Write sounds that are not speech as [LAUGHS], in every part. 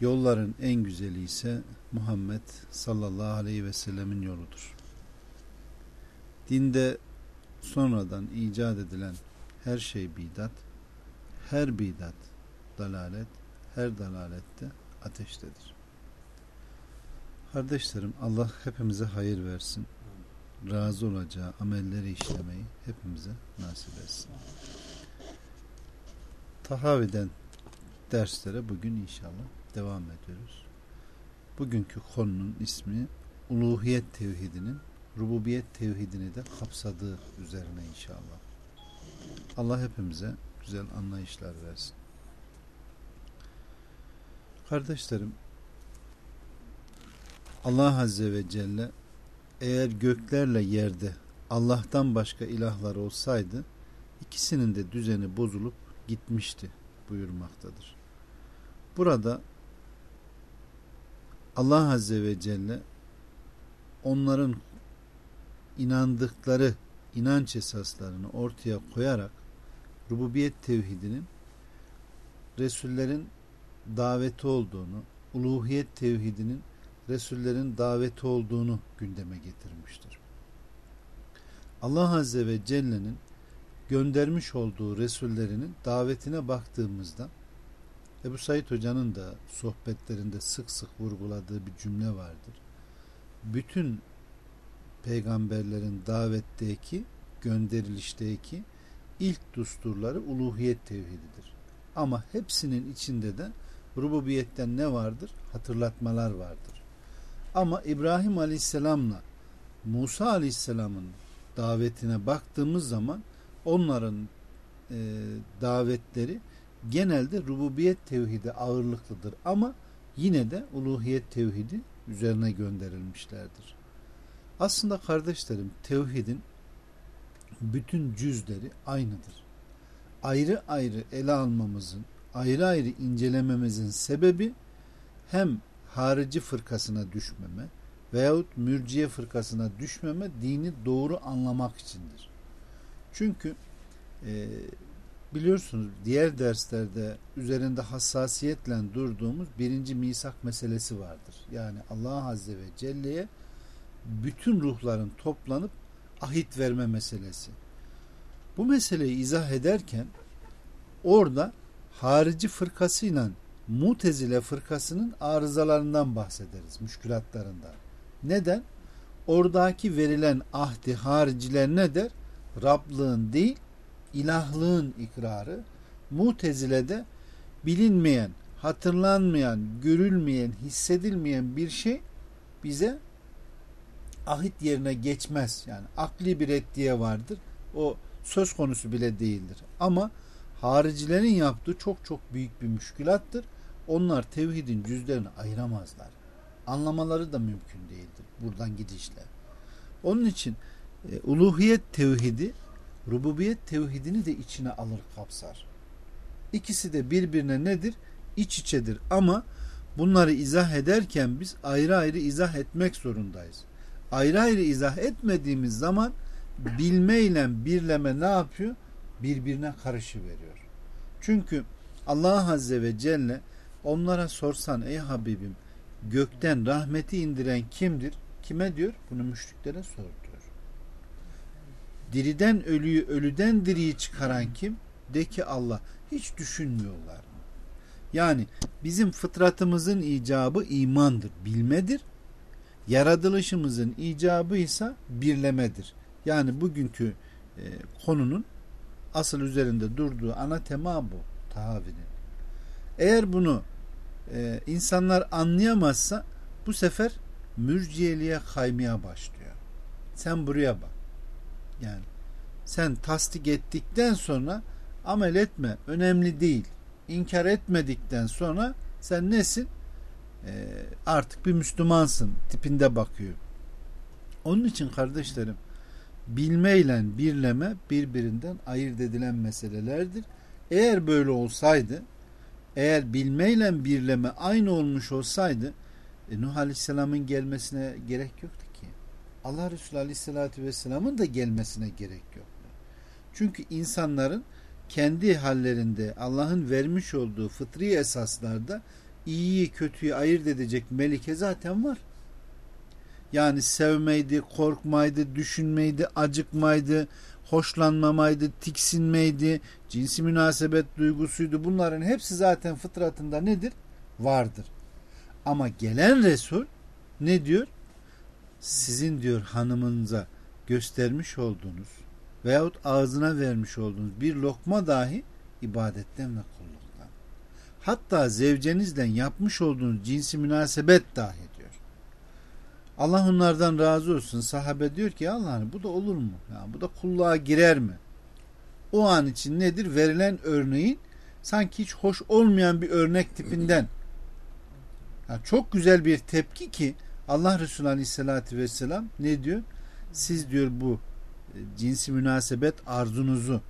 yolların en güzeli ise Muhammed sallallahu aleyhi ve sellemin yoludur. Dinde sonradan icat edilen her şey bidat, her bidat dalalet, her dalalette ateştedir. Kardeşlerim Allah hepimize hayır versin. Razı olacağı amelleri işlemeyi hepimize nasip etsin. Tahaviden derslere bugün inşallah devam ediyoruz. Bugünkü konunun ismi uluhiyet tevhidinin rububiyet tevhidini de kapsadığı üzerine inşallah. Allah hepimize güzel anlayışlar versin. Kardeşlerim Allah Azze ve Celle eğer göklerle yerde Allah'tan başka ilahlar olsaydı ikisinin de düzeni bozulup gitmişti buyurmaktadır. Burada Allah Azze ve Celle onların inandıkları inanç esaslarını ortaya koyarak rububiyet tevhidinin Resullerin daveti olduğunu, uluhiyet tevhidinin Resullerin daveti olduğunu gündeme getirmiştir. Allah Azze ve Celle'nin göndermiş olduğu Resullerinin davetine baktığımızda Ebu Said Hoca'nın da sohbetlerinde sık sık vurguladığı bir cümle vardır. Bütün peygamberlerin davetteki, gönderilişteki ilk dusturları uluhiyet tevhididir. Ama hepsinin içinde de rububiyetten ne vardır? Hatırlatmalar vardır. Ama İbrahim Aleyhisselam'la Musa Aleyhisselam'ın davetine baktığımız zaman onların e, davetleri genelde rububiyet tevhidi ağırlıklıdır ama yine de uluhiyet tevhidi üzerine gönderilmişlerdir. Aslında kardeşlerim tevhidin bütün cüzleri aynıdır. Ayrı ayrı ele almamızın, ayrı ayrı incelememizin sebebi hem harici fırkasına düşmeme veyahut mürciye fırkasına düşmeme dini doğru anlamak içindir. Çünkü e, biliyorsunuz diğer derslerde üzerinde hassasiyetle durduğumuz birinci misak meselesi vardır. Yani Allah Azze ve Celle'ye bütün ruhların toplanıp ahit verme meselesi. Bu meseleyi izah ederken orada harici fırkasıyla mutezile fırkasının arızalarından bahsederiz, müşkülatlarından. Neden? Oradaki verilen ahdi hariciler ne der? Rablığın değil, ilahlığın ikrarı. Mutezile'de bilinmeyen, hatırlanmayan, görülmeyen, hissedilmeyen bir şey bize ahit yerine geçmez. Yani akli bir ettiye vardır. O söz konusu bile değildir. Ama haricilerin yaptığı çok çok büyük bir müşkülattır. Onlar tevhidin cüzlerini ayıramazlar. Anlamaları da mümkün değildir buradan gidişle. Onun için e, uluhiyet tevhidi rububiyet tevhidini de içine alır kapsar. İkisi de birbirine nedir? İç içedir ama bunları izah ederken biz ayrı ayrı izah etmek zorundayız. Ayrı ayrı izah etmediğimiz zaman bilmeyle birleme ne yapıyor? Birbirine karışı veriyor. Çünkü Allah Azze ve Celle onlara sorsan ey Habibim gökten rahmeti indiren kimdir? Kime diyor? Bunu müşriklere sor diyor. Diriden ölüyü, ölüden diriyi çıkaran kim? De ki Allah. Hiç düşünmüyorlar? Yani bizim fıtratımızın icabı imandır, bilmedir. Yaratılışımızın icabı ise birlemedir. Yani bugünkü e, konunun asıl üzerinde durduğu ana tema bu. Tahavinin. Eğer bunu e, insanlar anlayamazsa bu sefer mürciyeliğe kaymaya başlıyor. Sen buraya bak. Yani sen tasdik ettikten sonra amel etme. Önemli değil. İnkar etmedikten sonra sen nesin? e, artık bir Müslümansın tipinde bakıyor. Onun için kardeşlerim bilmeyle birleme birbirinden ayırt edilen meselelerdir. Eğer böyle olsaydı eğer bilmeyle birleme aynı olmuş olsaydı e, Nuh Aleyhisselam'ın gelmesine gerek yoktu. Allah Resulü Aleyhisselatü Vesselam'ın da gelmesine gerek yoktu. Çünkü insanların kendi hallerinde Allah'ın vermiş olduğu fıtri esaslarda iyiyi kötüyü ayırt edecek melike zaten var. Yani sevmeydi, korkmaydı, düşünmeydi, acıkmaydı, hoşlanmamaydı, tiksinmeydi, cinsi münasebet duygusuydu. Bunların hepsi zaten fıtratında nedir? Vardır. Ama gelen Resul ne diyor? Sizin diyor hanımınıza göstermiş olduğunuz veyahut ağzına vermiş olduğunuz bir lokma dahi ibadetten ve kulluktan. Hatta zevcenizle yapmış olduğunuz cinsi münasebet dahi diyor. Allah onlardan razı olsun. Sahabe diyor ki Allah'ım bu da olur mu? Ya, bu da kulluğa girer mi? O an için nedir? Verilen örneğin sanki hiç hoş olmayan bir örnek tipinden. Yani çok güzel bir tepki ki Allah Resulü Aleyhisselatü Vesselam ne diyor? Siz diyor bu e, cinsi münasebet arzunuzu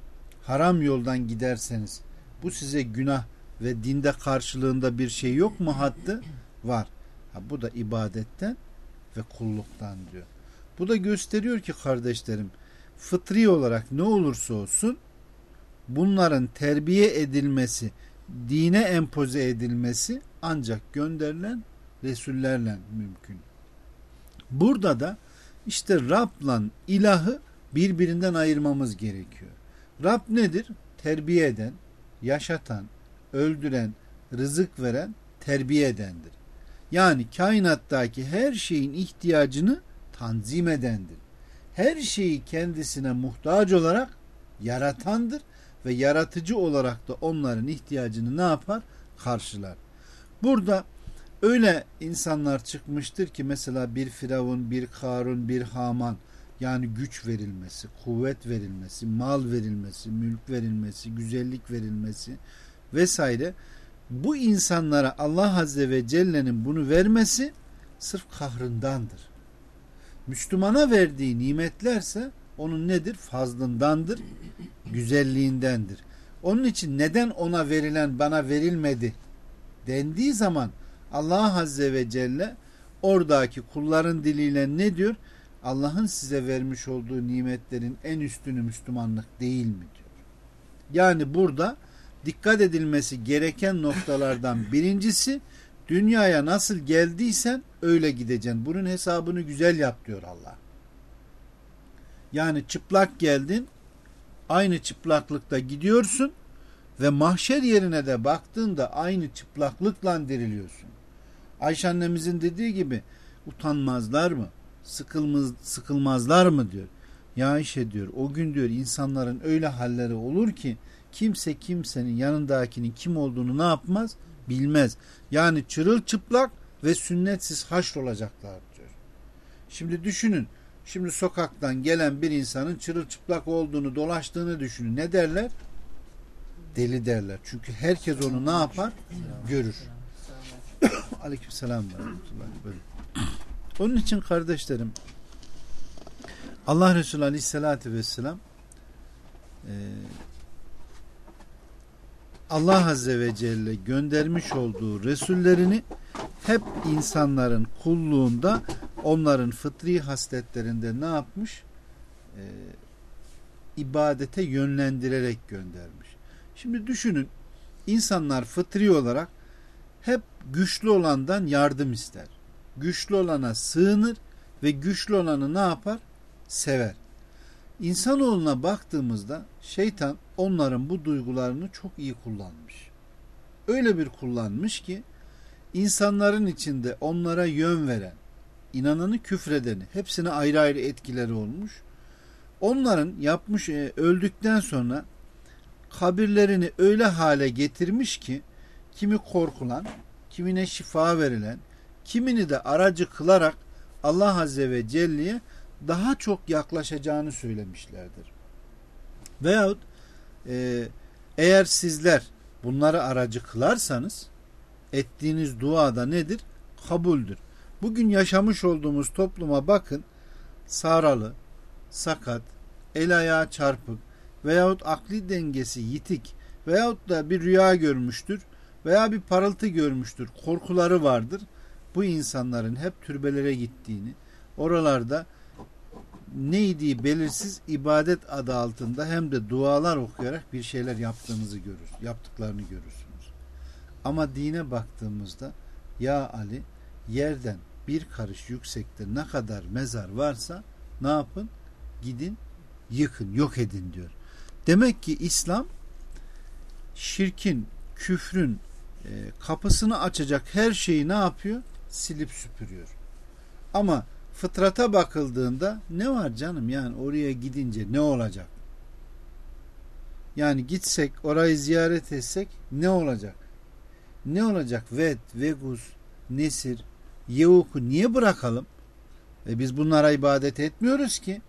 haram yoldan giderseniz bu size günah ve dinde karşılığında bir şey yok mu hattı? Var. Ha, bu da ibadetten ve kulluktan diyor. Bu da gösteriyor ki kardeşlerim fıtri olarak ne olursa olsun bunların terbiye edilmesi, dine empoze edilmesi ancak gönderilen Resullerle mümkün. Burada da işte Rab'la ilahı birbirinden ayırmamız gerekiyor. Rab nedir? Terbiye eden, yaşatan, öldüren, rızık veren, terbiye edendir. Yani kainattaki her şeyin ihtiyacını tanzim edendir. Her şeyi kendisine muhtaç olarak yaratandır ve yaratıcı olarak da onların ihtiyacını ne yapar? Karşılar. Burada öyle insanlar çıkmıştır ki mesela bir Firavun, bir Karun, bir Haman yani güç verilmesi, kuvvet verilmesi, mal verilmesi, mülk verilmesi, güzellik verilmesi vesaire bu insanlara Allah Azze ve Celle'nin bunu vermesi sırf kahrındandır. Müslümana verdiği nimetlerse onun nedir? Fazlındandır, güzelliğindendir. Onun için neden ona verilen bana verilmedi dendiği zaman Allah Azze ve Celle oradaki kulların diliyle ne diyor? Allah'ın size vermiş olduğu nimetlerin en üstünü Müslümanlık değil mi diyor. Yani burada dikkat edilmesi gereken noktalardan [LAUGHS] birincisi dünyaya nasıl geldiysen öyle gideceksin. Bunun hesabını güzel yap diyor Allah. Yani çıplak geldin aynı çıplaklıkta gidiyorsun ve mahşer yerine de baktığında aynı çıplaklıkla diriliyorsun. Ayşe annemizin dediği gibi utanmazlar mı? Sıkılmaz, sıkılmazlar mı diyor. Ya Ayşe diyor o gün diyor insanların öyle halleri olur ki kimse kimsenin yanındakinin kim olduğunu ne yapmaz? Bilmez. Yani çırılçıplak ve sünnetsiz haşr olacaklar diyor. Şimdi düşünün. Şimdi sokaktan gelen bir insanın çırılçıplak olduğunu, dolaştığını düşünün. Ne derler? Deli derler. Çünkü herkes onu ne yapar? Görür. Aleykümselam ve Onun için kardeşlerim Allah Resulü Aleyhisselatü Vesselam e, Allah Azze ve Celle göndermiş olduğu Resullerini hep insanların kulluğunda onların fıtri hasletlerinde ne yapmış? Ee, ibadete yönlendirerek göndermiş. Şimdi düşünün insanlar fıtri olarak hep güçlü olandan yardım ister. Güçlü olana sığınır ve güçlü olanı ne yapar? Sever. İnsanoğluna baktığımızda şeytan onların bu duygularını çok iyi kullanmış. Öyle bir kullanmış ki insanların içinde onlara yön veren, inananı küfredeni hepsine ayrı ayrı etkileri olmuş. Onların yapmış e, öldükten sonra kabirlerini öyle hale getirmiş ki kimi korkulan, kimine şifa verilen, kimini de aracı kılarak Allah Azze ve Celle'ye daha çok yaklaşacağını söylemişlerdir. Veyahut e, eğer sizler bunları aracı kılarsanız ettiğiniz duada nedir? kabuldür. Bugün yaşamış olduğumuz topluma bakın saralı, sakat, el ayağı çarpık veyahut akli dengesi yitik veyahut da bir rüya görmüştür veya bir parıltı görmüştür. Korkuları vardır. Bu insanların hep türbelere gittiğini, oralarda neydi belirsiz ibadet adı altında hem de dualar okuyarak bir şeyler yaptığımızı görür, yaptıklarını görürsünüz. Ama dine baktığımızda ya Ali yerden bir karış yüksekte ne kadar mezar varsa ne yapın? Gidin yıkın, yok edin diyor. Demek ki İslam şirkin, küfrün e, kapısını açacak her şeyi ne yapıyor? Silip süpürüyor. Ama fıtrata bakıldığında ne var canım yani oraya gidince ne olacak? Yani gitsek orayı ziyaret etsek ne olacak? Ne olacak? Ved, Vegus, Nesir, Yevuk'u niye bırakalım? E biz bunlara ibadet etmiyoruz ki.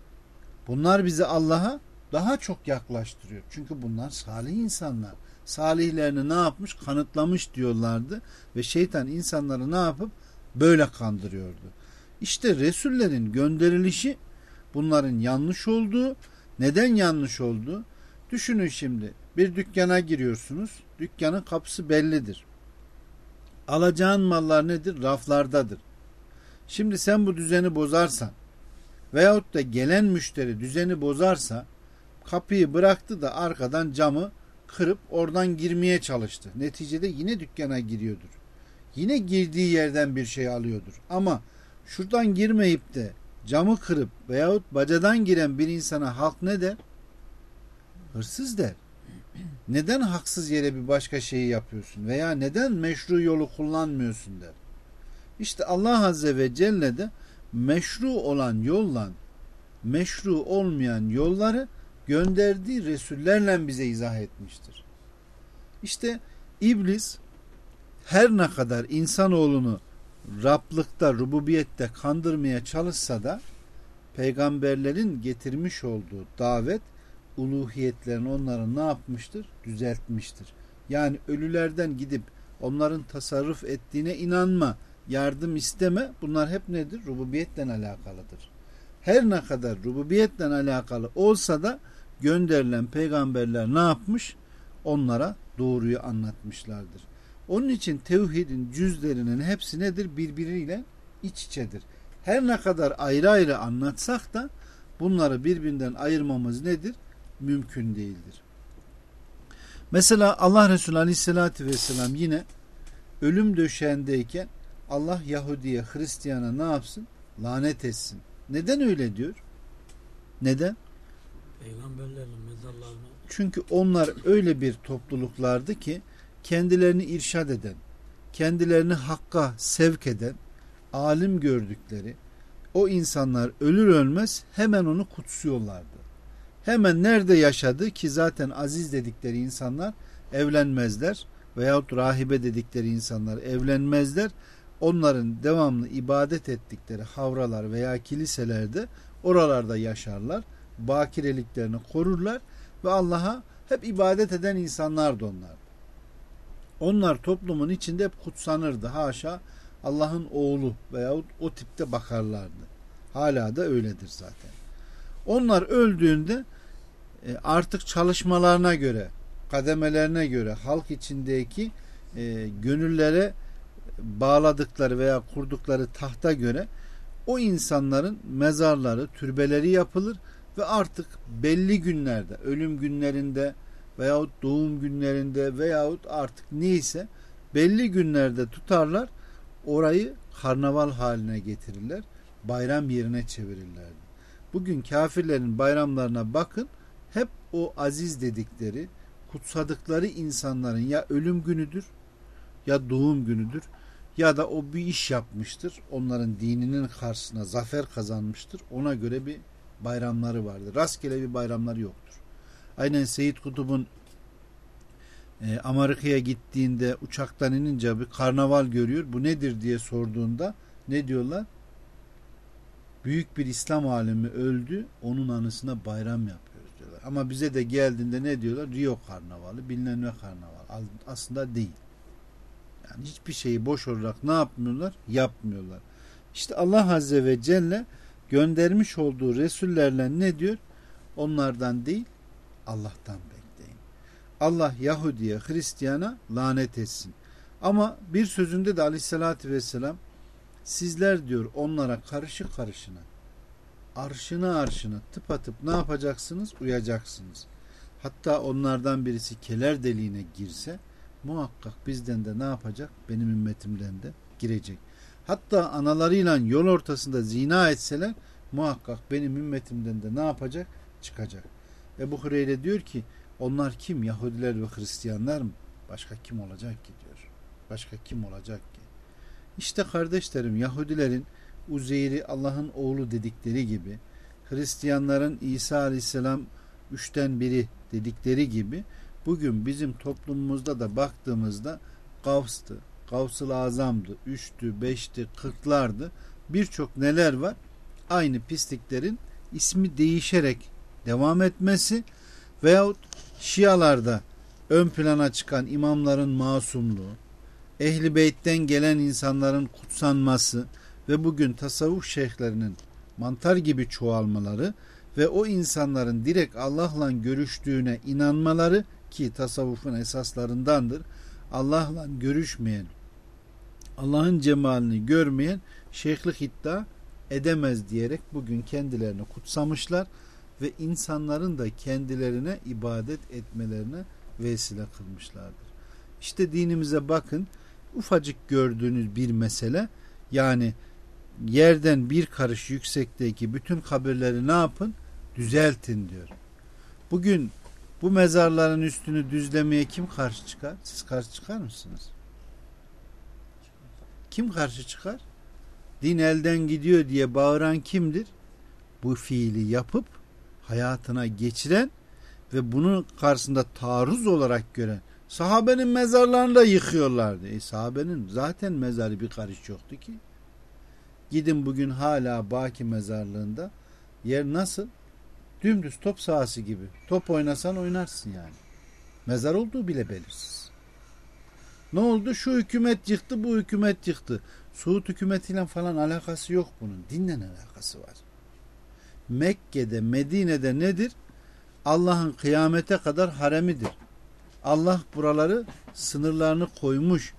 Bunlar bizi Allah'a daha çok yaklaştırıyor. Çünkü bunlar salih insanlar. Salihlerini ne yapmış? Kanıtlamış diyorlardı. Ve şeytan insanları ne yapıp böyle kandırıyordu. İşte Resullerin gönderilişi bunların yanlış olduğu, neden yanlış olduğu düşünün şimdi. Bir dükkana giriyorsunuz. Dükkanın kapısı bellidir. Alacağın mallar nedir? Raflardadır. Şimdi sen bu düzeni bozarsan veyahut da gelen müşteri düzeni bozarsa kapıyı bıraktı da arkadan camı kırıp oradan girmeye çalıştı. Neticede yine dükkana giriyordur. Yine girdiği yerden bir şey alıyordur. Ama şuradan girmeyip de camı kırıp veyahut bacadan giren bir insana halk ne der? Hırsız der. Neden haksız yere bir başka şeyi yapıyorsun veya neden meşru yolu kullanmıyorsun der. İşte Allah Azze ve Celle de meşru olan yolla meşru olmayan yolları gönderdiği Resullerle bize izah etmiştir. İşte iblis her ne kadar insanoğlunu Rablıkta, rububiyette kandırmaya çalışsa da peygamberlerin getirmiş olduğu davet uluhiyetlerini onların ne yapmıştır? Düzeltmiştir. Yani ölülerden gidip onların tasarruf ettiğine inanma, yardım isteme bunlar hep nedir? Rububiyetle alakalıdır. Her ne kadar rububiyetle alakalı olsa da gönderilen peygamberler ne yapmış? Onlara doğruyu anlatmışlardır. Onun için tevhidin cüzlerinin hepsi nedir? Birbiriyle iç içedir. Her ne kadar ayrı ayrı anlatsak da bunları birbirinden ayırmamız nedir? Mümkün değildir. Mesela Allah Resulü Aleyhisselatü Vesselam yine ölüm döşeğindeyken Allah Yahudi'ye, Hristiyan'a ne yapsın? Lanet etsin. Neden öyle diyor? Neden? Peygamberlerin mezarlarına. Çünkü onlar öyle bir topluluklardı ki kendilerini irşad eden, kendilerini hakka sevk eden, alim gördükleri o insanlar ölür ölmez hemen onu kutsuyorlardı. Hemen nerede yaşadı ki zaten aziz dedikleri insanlar evlenmezler veyahut rahibe dedikleri insanlar evlenmezler. Onların devamlı ibadet ettikleri havralar veya kiliselerde oralarda yaşarlar. Bakireliklerini korurlar ve Allah'a hep ibadet eden insanlar da onlar. Onlar toplumun içinde hep kutsanırdı. Haşa Allah'ın oğlu veyahut o tipte bakarlardı. Hala da öyledir zaten. Onlar öldüğünde e, artık çalışmalarına göre, kademelerine göre halk içindeki e, gönüllere bağladıkları veya kurdukları tahta göre o insanların mezarları, türbeleri yapılır ve artık belli günlerde, ölüm günlerinde veyahut doğum günlerinde veyahut artık neyse belli günlerde tutarlar orayı karnaval haline getirirler bayram yerine çevirirler. Bugün kafirlerin bayramlarına bakın hep o aziz dedikleri kutsadıkları insanların ya ölüm günüdür ya doğum günüdür ya da o bir iş yapmıştır onların dininin karşısına zafer kazanmıştır ona göre bir bayramları vardır rastgele bir bayramları yoktur Aynen Seyit Kutub'un e, Amerika'ya gittiğinde uçaktan inince bir karnaval görüyor. Bu nedir diye sorduğunda ne diyorlar? Büyük bir İslam alemi öldü. Onun anısına bayram yapıyoruz diyorlar. Ama bize de geldiğinde ne diyorlar? Rio karnavalı, bilmem ne karnaval. Aslında değil. Yani hiçbir şeyi boş olarak ne yapmıyorlar? Yapmıyorlar. İşte Allah Azze ve Celle göndermiş olduğu Resullerle ne diyor? Onlardan değil Allah'tan bekleyin. Allah Yahudi'ye, Hristiyana lanet etsin. Ama bir sözünde de aleyhissalatü vesselam sizler diyor onlara karışık karışına arşına arşına tıpatıp ne yapacaksınız? Uyacaksınız. Hatta onlardan birisi keler deliğine girse muhakkak bizden de ne yapacak? Benim ümmetimden de girecek. Hatta analarıyla yol ortasında zina etseler muhakkak benim ümmetimden de ne yapacak? Çıkacak. Ebu Hureyre diyor ki onlar kim? Yahudiler ve Hristiyanlar mı? Başka kim olacak ki diyor. Başka kim olacak ki? İşte kardeşlerim Yahudilerin Uzeyr'i Allah'ın oğlu dedikleri gibi Hristiyanların İsa Aleyhisselam üçten biri dedikleri gibi bugün bizim toplumumuzda da baktığımızda Gavs'tı, Gavs-ı Azam'dı, üçtü, beşti, kırklardı. Birçok neler var? Aynı pisliklerin ismi değişerek devam etmesi veyahut Şialarda ön plana çıkan imamların masumluğu, ehli beytten gelen insanların kutsanması ve bugün tasavvuf şeyhlerinin mantar gibi çoğalmaları ve o insanların direkt Allah'la görüştüğüne inanmaları ki tasavvufun esaslarındandır. Allah'la görüşmeyen, Allah'ın cemalini görmeyen şeyhlik iddia edemez diyerek bugün kendilerini kutsamışlar ve insanların da kendilerine ibadet etmelerine vesile kılmışlardır. İşte dinimize bakın ufacık gördüğünüz bir mesele yani yerden bir karış yüksekteki bütün kabirleri ne yapın? Düzeltin diyor. Bugün bu mezarların üstünü düzlemeye kim karşı çıkar? Siz karşı çıkar mısınız? Kim karşı çıkar? Din elden gidiyor diye bağıran kimdir? Bu fiili yapıp hayatına geçiren ve bunun karşısında taarruz olarak gören sahabenin mezarlarını da yıkıyorlardı. E sahabenin zaten mezarı bir karış yoktu ki. Gidin bugün hala Baki mezarlığında yer nasıl? Dümdüz top sahası gibi. Top oynasan oynarsın yani. Mezar olduğu bile belirsiz. Ne oldu? Şu hükümet yıktı, bu hükümet yıktı. Suud hükümetiyle falan alakası yok bunun. Dinle alakası var. Mekke'de, Medine'de nedir? Allah'ın kıyamete kadar haremidir. Allah buraları sınırlarını koymuş.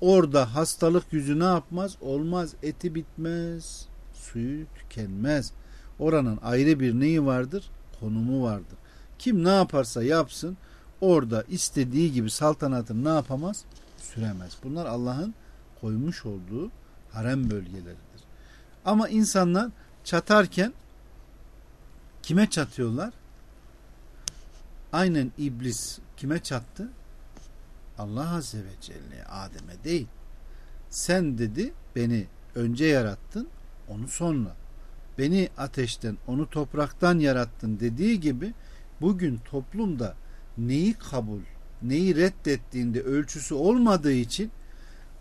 Orada hastalık yüzü ne yapmaz? Olmaz. Eti bitmez. Suyu tükenmez. Oranın ayrı bir neyi vardır? Konumu vardır. Kim ne yaparsa yapsın orada istediği gibi saltanatını ne yapamaz? Süremez. Bunlar Allah'ın koymuş olduğu harem bölgeleridir. Ama insanlar çatarken kime çatıyorlar? Aynen iblis kime çattı? Allah Azze ve Celle Adem'e değil. Sen dedi beni önce yarattın onu sonra. Beni ateşten onu topraktan yarattın dediği gibi bugün toplumda neyi kabul neyi reddettiğinde ölçüsü olmadığı için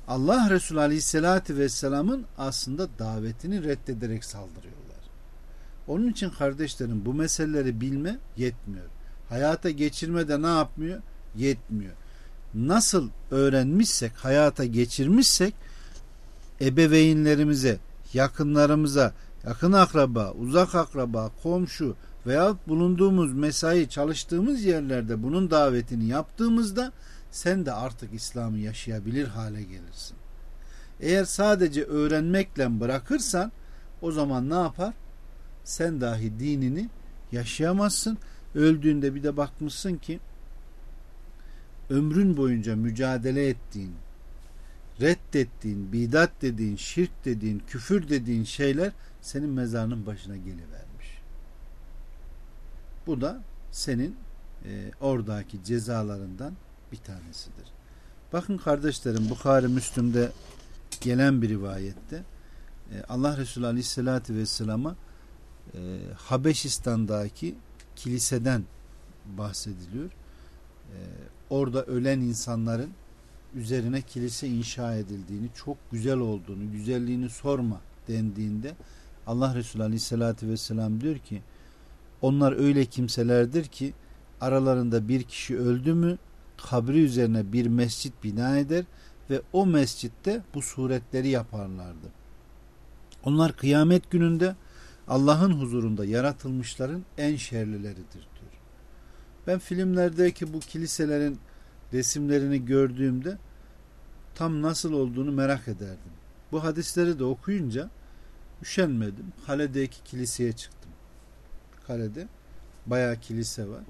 Allah Resulü Aleyhisselatü Vesselam'ın aslında davetini reddederek saldırıyorlar. Onun için kardeşlerim bu meseleleri bilme yetmiyor. Hayata geçirme de ne yapmıyor? Yetmiyor nasıl öğrenmişsek, hayata geçirmişsek ebeveynlerimize, yakınlarımıza, yakın akraba, uzak akraba, komşu veya bulunduğumuz mesai, çalıştığımız yerlerde bunun davetini yaptığımızda sen de artık İslam'ı yaşayabilir hale gelirsin. Eğer sadece öğrenmekle bırakırsan o zaman ne yapar? Sen dahi dinini yaşayamazsın. Öldüğünde bir de bakmışsın ki ömrün boyunca mücadele ettiğin, reddettiğin, bidat dediğin, şirk dediğin, küfür dediğin şeyler senin mezarının başına gelivermiş. Bu da senin e, oradaki cezalarından bir tanesidir. Bakın kardeşlerim Bukhari Müslüm'de gelen bir rivayette e, Allah Resulü Aleyhisselatü Vesselam'a e, Habeşistan'daki kiliseden bahsediliyor. E, orada ölen insanların üzerine kilise inşa edildiğini, çok güzel olduğunu, güzelliğini sorma dendiğinde Allah Resulü Aleyhisselatü Vesselam diyor ki onlar öyle kimselerdir ki aralarında bir kişi öldü mü kabri üzerine bir mescit bina eder ve o mescitte bu suretleri yaparlardı. Onlar kıyamet gününde Allah'ın huzurunda yaratılmışların en şerlileridir diyor. Ben filmlerdeki bu kiliselerin resimlerini gördüğümde tam nasıl olduğunu merak ederdim. Bu hadisleri de okuyunca üşenmedim. Kale'deki kiliseye çıktım. Kale'de bayağı kilise var.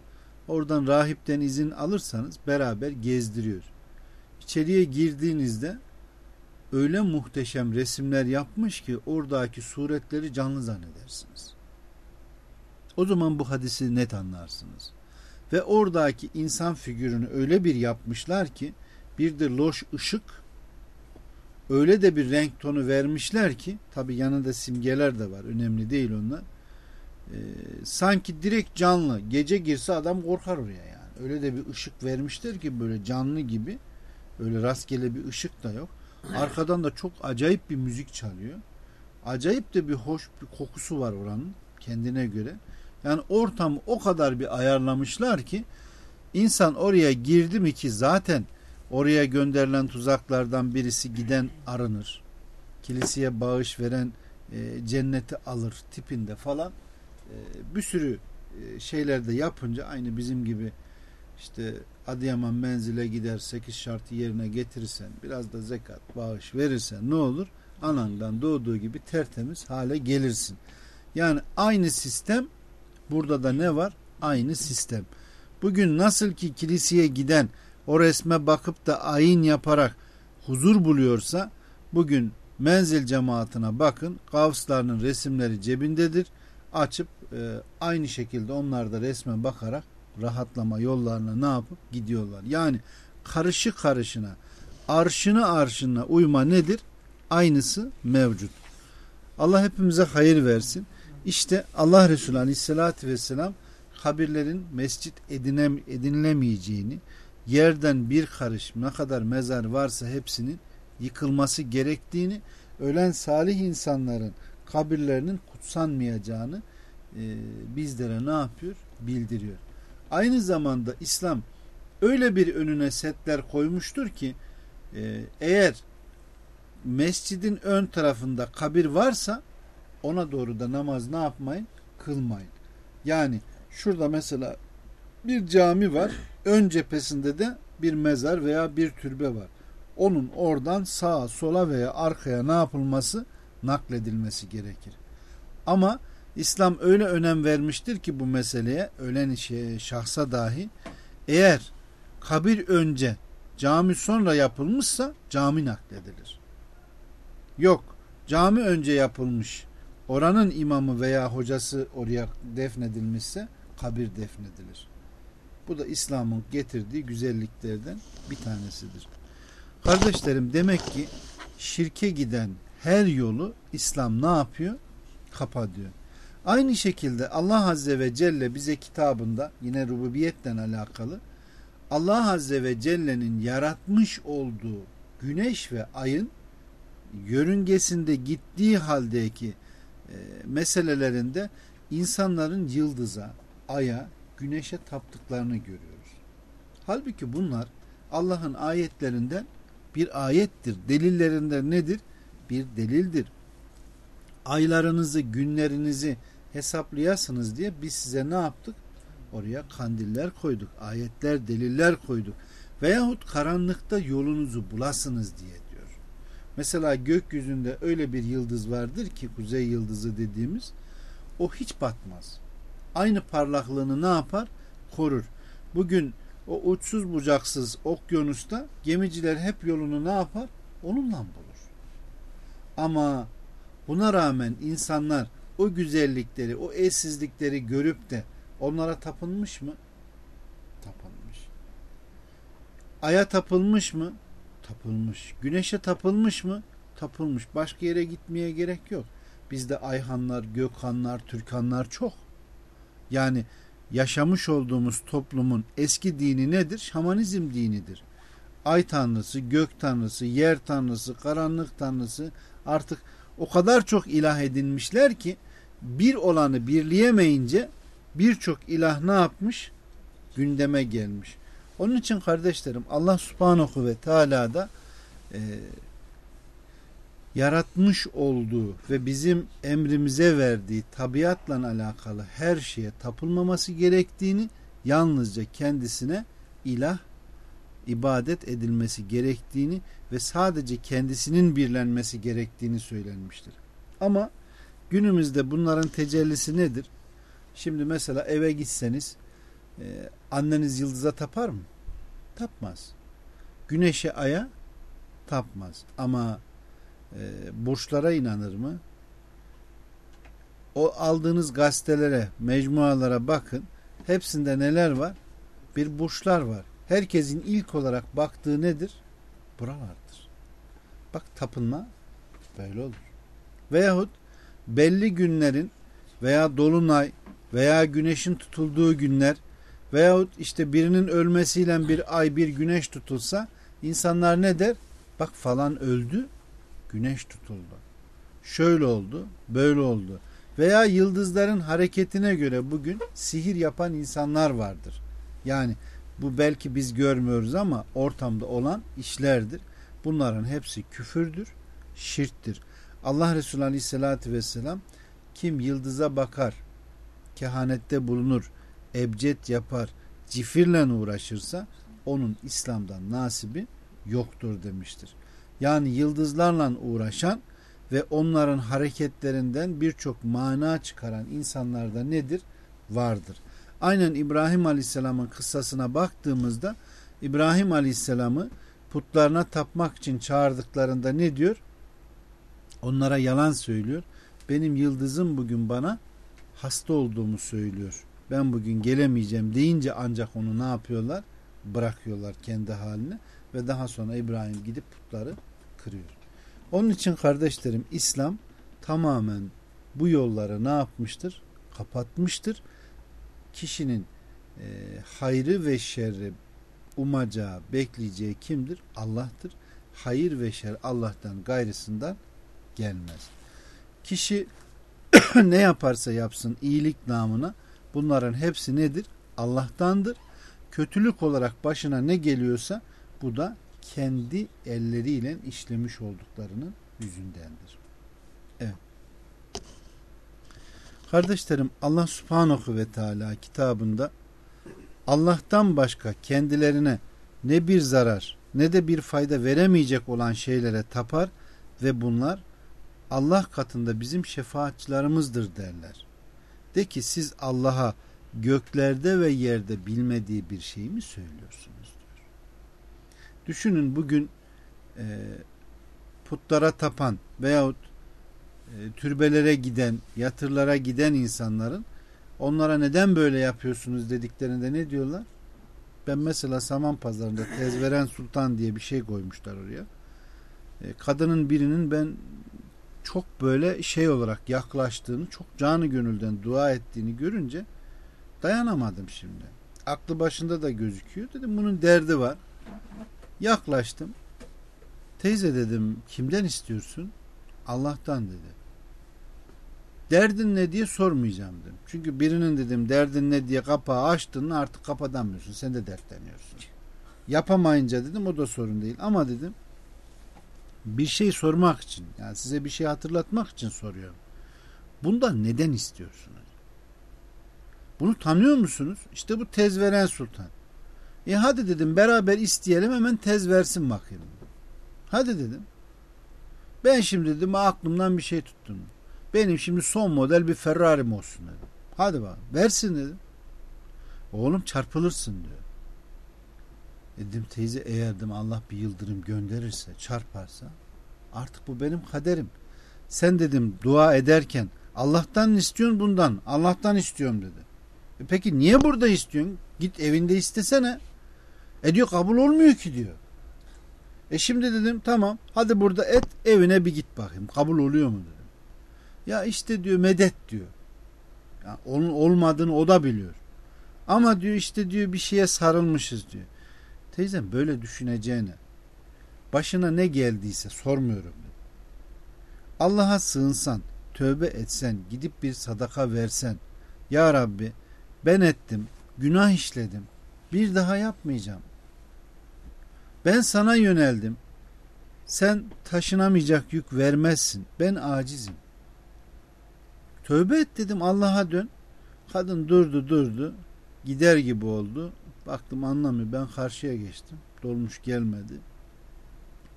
Oradan rahipten izin alırsanız beraber gezdiriyor. İçeriye girdiğinizde öyle muhteşem resimler yapmış ki oradaki suretleri canlı zannedersiniz. O zaman bu hadisi net anlarsınız. Ve oradaki insan figürünü öyle bir yapmışlar ki bir de loş ışık öyle de bir renk tonu vermişler ki tabi yanında simgeler de var önemli değil onlar. Ee, sanki direkt canlı gece girse adam korkar oraya yani. Öyle de bir ışık vermişler ki böyle canlı gibi öyle rastgele bir ışık da yok. Arkadan da çok acayip bir müzik çalıyor. Acayip de bir hoş bir kokusu var oranın kendine göre. Yani ortamı o kadar bir ayarlamışlar ki insan oraya girdi mi ki zaten oraya gönderilen tuzaklardan birisi giden arınır. Kiliseye bağış veren e, cenneti alır tipinde falan bir sürü e, şeyler de yapınca aynı bizim gibi işte Adıyaman menzile gider 8 şartı yerine getirirsen biraz da zekat bağış verirsen ne olur? Anandan doğduğu gibi tertemiz hale gelirsin. Yani aynı sistem burada da ne var? Aynı sistem. Bugün nasıl ki kiliseye giden o resme bakıp da ayin yaparak huzur buluyorsa bugün menzil cemaatine bakın gavslarının resimleri cebindedir. Açıp e, aynı şekilde onlar da resme bakarak rahatlama yollarına ne yapıp gidiyorlar. Yani karışı karışına arşını arşına uyma nedir? Aynısı mevcut. Allah hepimize hayır versin. İşte Allah Resulü Aleyhisselatü Vesselam kabirlerin mescit edinem, edinilemeyeceğini, yerden bir karış ne kadar mezar varsa hepsinin yıkılması gerektiğini, ölen salih insanların kabirlerinin kutsanmayacağını bizlere ne yapıyor? Bildiriyor. Aynı zamanda İslam öyle bir önüne setler koymuştur ki e, eğer mescidin ön tarafında kabir varsa ona doğru da namaz ne yapmayın? Kılmayın. Yani şurada mesela bir cami var. Ön cephesinde de bir mezar veya bir türbe var. Onun oradan sağa, sola veya arkaya ne yapılması? Nakledilmesi gerekir. Ama İslam öyle önem vermiştir ki bu meseleye ölen şey, şahsa dahi eğer kabir önce cami sonra yapılmışsa cami nakledilir. Yok cami önce yapılmış oranın imamı veya hocası oraya defnedilmişse kabir defnedilir. Bu da İslam'ın getirdiği güzelliklerden bir tanesidir. Kardeşlerim demek ki şirke giden her yolu İslam ne yapıyor? Kapatıyor. Aynı şekilde Allah Azze ve Celle bize kitabında yine rububiyetten alakalı Allah Azze ve Celle'nin yaratmış olduğu güneş ve ayın yörüngesinde gittiği haldeki e, meselelerinde insanların yıldıza, aya, güneşe taptıklarını görüyoruz. Halbuki bunlar Allah'ın ayetlerinden bir ayettir. Delillerinden nedir? Bir delildir. Aylarınızı, günlerinizi hesaplayasınız diye biz size ne yaptık? Oraya kandiller koyduk, ayetler, deliller koyduk. Veyahut karanlıkta yolunuzu bulasınız diye diyor. Mesela gökyüzünde öyle bir yıldız vardır ki kuzey yıldızı dediğimiz o hiç batmaz. Aynı parlaklığını ne yapar? Korur. Bugün o uçsuz bucaksız okyanusta gemiciler hep yolunu ne yapar? Onunla bulur. Ama buna rağmen insanlar o güzellikleri, o eşsizlikleri görüp de onlara tapınmış mı? Tapınmış. Aya tapılmış mı? Tapılmış. Güneşe tapılmış mı? Tapılmış. Başka yere gitmeye gerek yok. Bizde Ayhanlar, Gökhanlar, Türkanlar çok. Yani yaşamış olduğumuz toplumun eski dini nedir? Şamanizm dinidir. Ay tanrısı, gök tanrısı, yer tanrısı, karanlık tanrısı artık o kadar çok ilah edinmişler ki bir olanı birleyemeyince birçok ilah ne yapmış? Gündeme gelmiş. Onun için kardeşlerim Allah subhanahu ve teala da e, yaratmış olduğu ve bizim emrimize verdiği tabiatla alakalı her şeye tapılmaması gerektiğini yalnızca kendisine ilah ibadet edilmesi gerektiğini ve sadece kendisinin birlenmesi gerektiğini söylenmiştir. Ama günümüzde bunların tecellisi nedir? Şimdi mesela eve gitseniz e, anneniz yıldıza tapar mı? Tapmaz. Güneşe aya tapmaz. Ama e, burçlara inanır mı? O aldığınız gazetelere, mecmualara bakın. Hepsinde neler var? Bir burçlar var. Herkesin ilk olarak baktığı nedir? Buralardır. Bak tapınma böyle olur. Veyahut belli günlerin veya dolunay veya güneşin tutulduğu günler veyahut işte birinin ölmesiyle bir ay bir güneş tutulsa insanlar ne der? Bak falan öldü güneş tutuldu. Şöyle oldu böyle oldu. Veya yıldızların hareketine göre bugün sihir yapan insanlar vardır. Yani bu belki biz görmüyoruz ama ortamda olan işlerdir. Bunların hepsi küfürdür, şirktir. Allah Resulü Aleyhisselatü Vesselam kim yıldıza bakar, kehanette bulunur, ebced yapar, cifirle uğraşırsa onun İslam'dan nasibi yoktur demiştir. Yani yıldızlarla uğraşan ve onların hareketlerinden birçok mana çıkaran insanlarda nedir? Vardır. Aynen İbrahim Aleyhisselam'ın kıssasına baktığımızda İbrahim Aleyhisselam'ı putlarına tapmak için çağırdıklarında ne diyor? Onlara yalan söylüyor. Benim yıldızım bugün bana hasta olduğumu söylüyor. Ben bugün gelemeyeceğim deyince ancak onu ne yapıyorlar? Bırakıyorlar kendi haline ve daha sonra İbrahim gidip putları kırıyor. Onun için kardeşlerim İslam tamamen bu yolları ne yapmıştır? Kapatmıştır. Kişinin e, hayrı ve şerri umacağı, bekleyeceği kimdir? Allah'tır. Hayır ve şer Allah'tan gayrısından gelmez. Kişi [COUGHS] ne yaparsa yapsın iyilik namına bunların hepsi nedir? Allah'tandır. Kötülük olarak başına ne geliyorsa bu da kendi elleriyle işlemiş olduklarının yüzündendir. Evet. Kardeşlerim Allah subhanahu ve teala kitabında Allah'tan başka kendilerine ne bir zarar ne de bir fayda veremeyecek olan şeylere tapar ve bunlar Allah katında bizim şefaatçilerimizdir derler. De ki siz Allah'a göklerde ve yerde bilmediği bir şey mi söylüyorsunuz? diyor. Düşünün bugün e, putlara tapan veyahut e, türbelere giden, yatırlara giden insanların onlara neden böyle yapıyorsunuz dediklerinde ne diyorlar? Ben mesela Saman Pazarı'nda Tezveren Sultan diye bir şey koymuşlar oraya. E, kadının birinin ben çok böyle şey olarak yaklaştığını, çok canı gönülden dua ettiğini görünce dayanamadım şimdi. Aklı başında da gözüküyor. Dedim bunun derdi var. Yaklaştım. Teyze dedim kimden istiyorsun? Allah'tan dedi. Derdin ne diye sormayacağım dedim. Çünkü birinin dedim derdin ne diye kapağı açtığını artık kapatamıyorsun. Sen de dertleniyorsun. Yapamayınca dedim o da sorun değil. Ama dedim bir şey sormak için yani size bir şey hatırlatmak için soruyorum. Bundan neden istiyorsunuz? Bunu tanıyor musunuz? İşte bu tez veren sultan. E hadi dedim beraber isteyelim hemen tez versin bakayım. Hadi dedim. Ben şimdi dedim aklımdan bir şey tuttum. Benim şimdi son model bir Ferrari'm olsun dedim. Hadi bak versin dedim. Oğlum çarpılırsın diyor. Dedim teyze eğer dedim Allah bir yıldırım gönderirse çarparsa artık bu benim kaderim. Sen dedim dua ederken Allah'tan istiyorsun bundan Allah'tan istiyorum dedi. E peki niye burada istiyorsun? Git evinde istesene. E diyor kabul olmuyor ki diyor. E şimdi dedim tamam hadi burada et evine bir git bakayım kabul oluyor mu dedim. Ya işte diyor medet diyor. Ya onun olmadığını o da biliyor. Ama diyor işte diyor bir şeye sarılmışız diyor. Teyzem böyle düşüneceğine başına ne geldiyse sormuyorum. Allah'a sığınsan, tövbe etsen, gidip bir sadaka versen. Ya Rabbi ben ettim, günah işledim. Bir daha yapmayacağım. Ben sana yöneldim. Sen taşınamayacak yük vermezsin. Ben acizim. Tövbe et dedim Allah'a dön. Kadın durdu durdu. Gider gibi oldu. Baktım anlamıyor. Ben karşıya geçtim. Dolmuş gelmedi.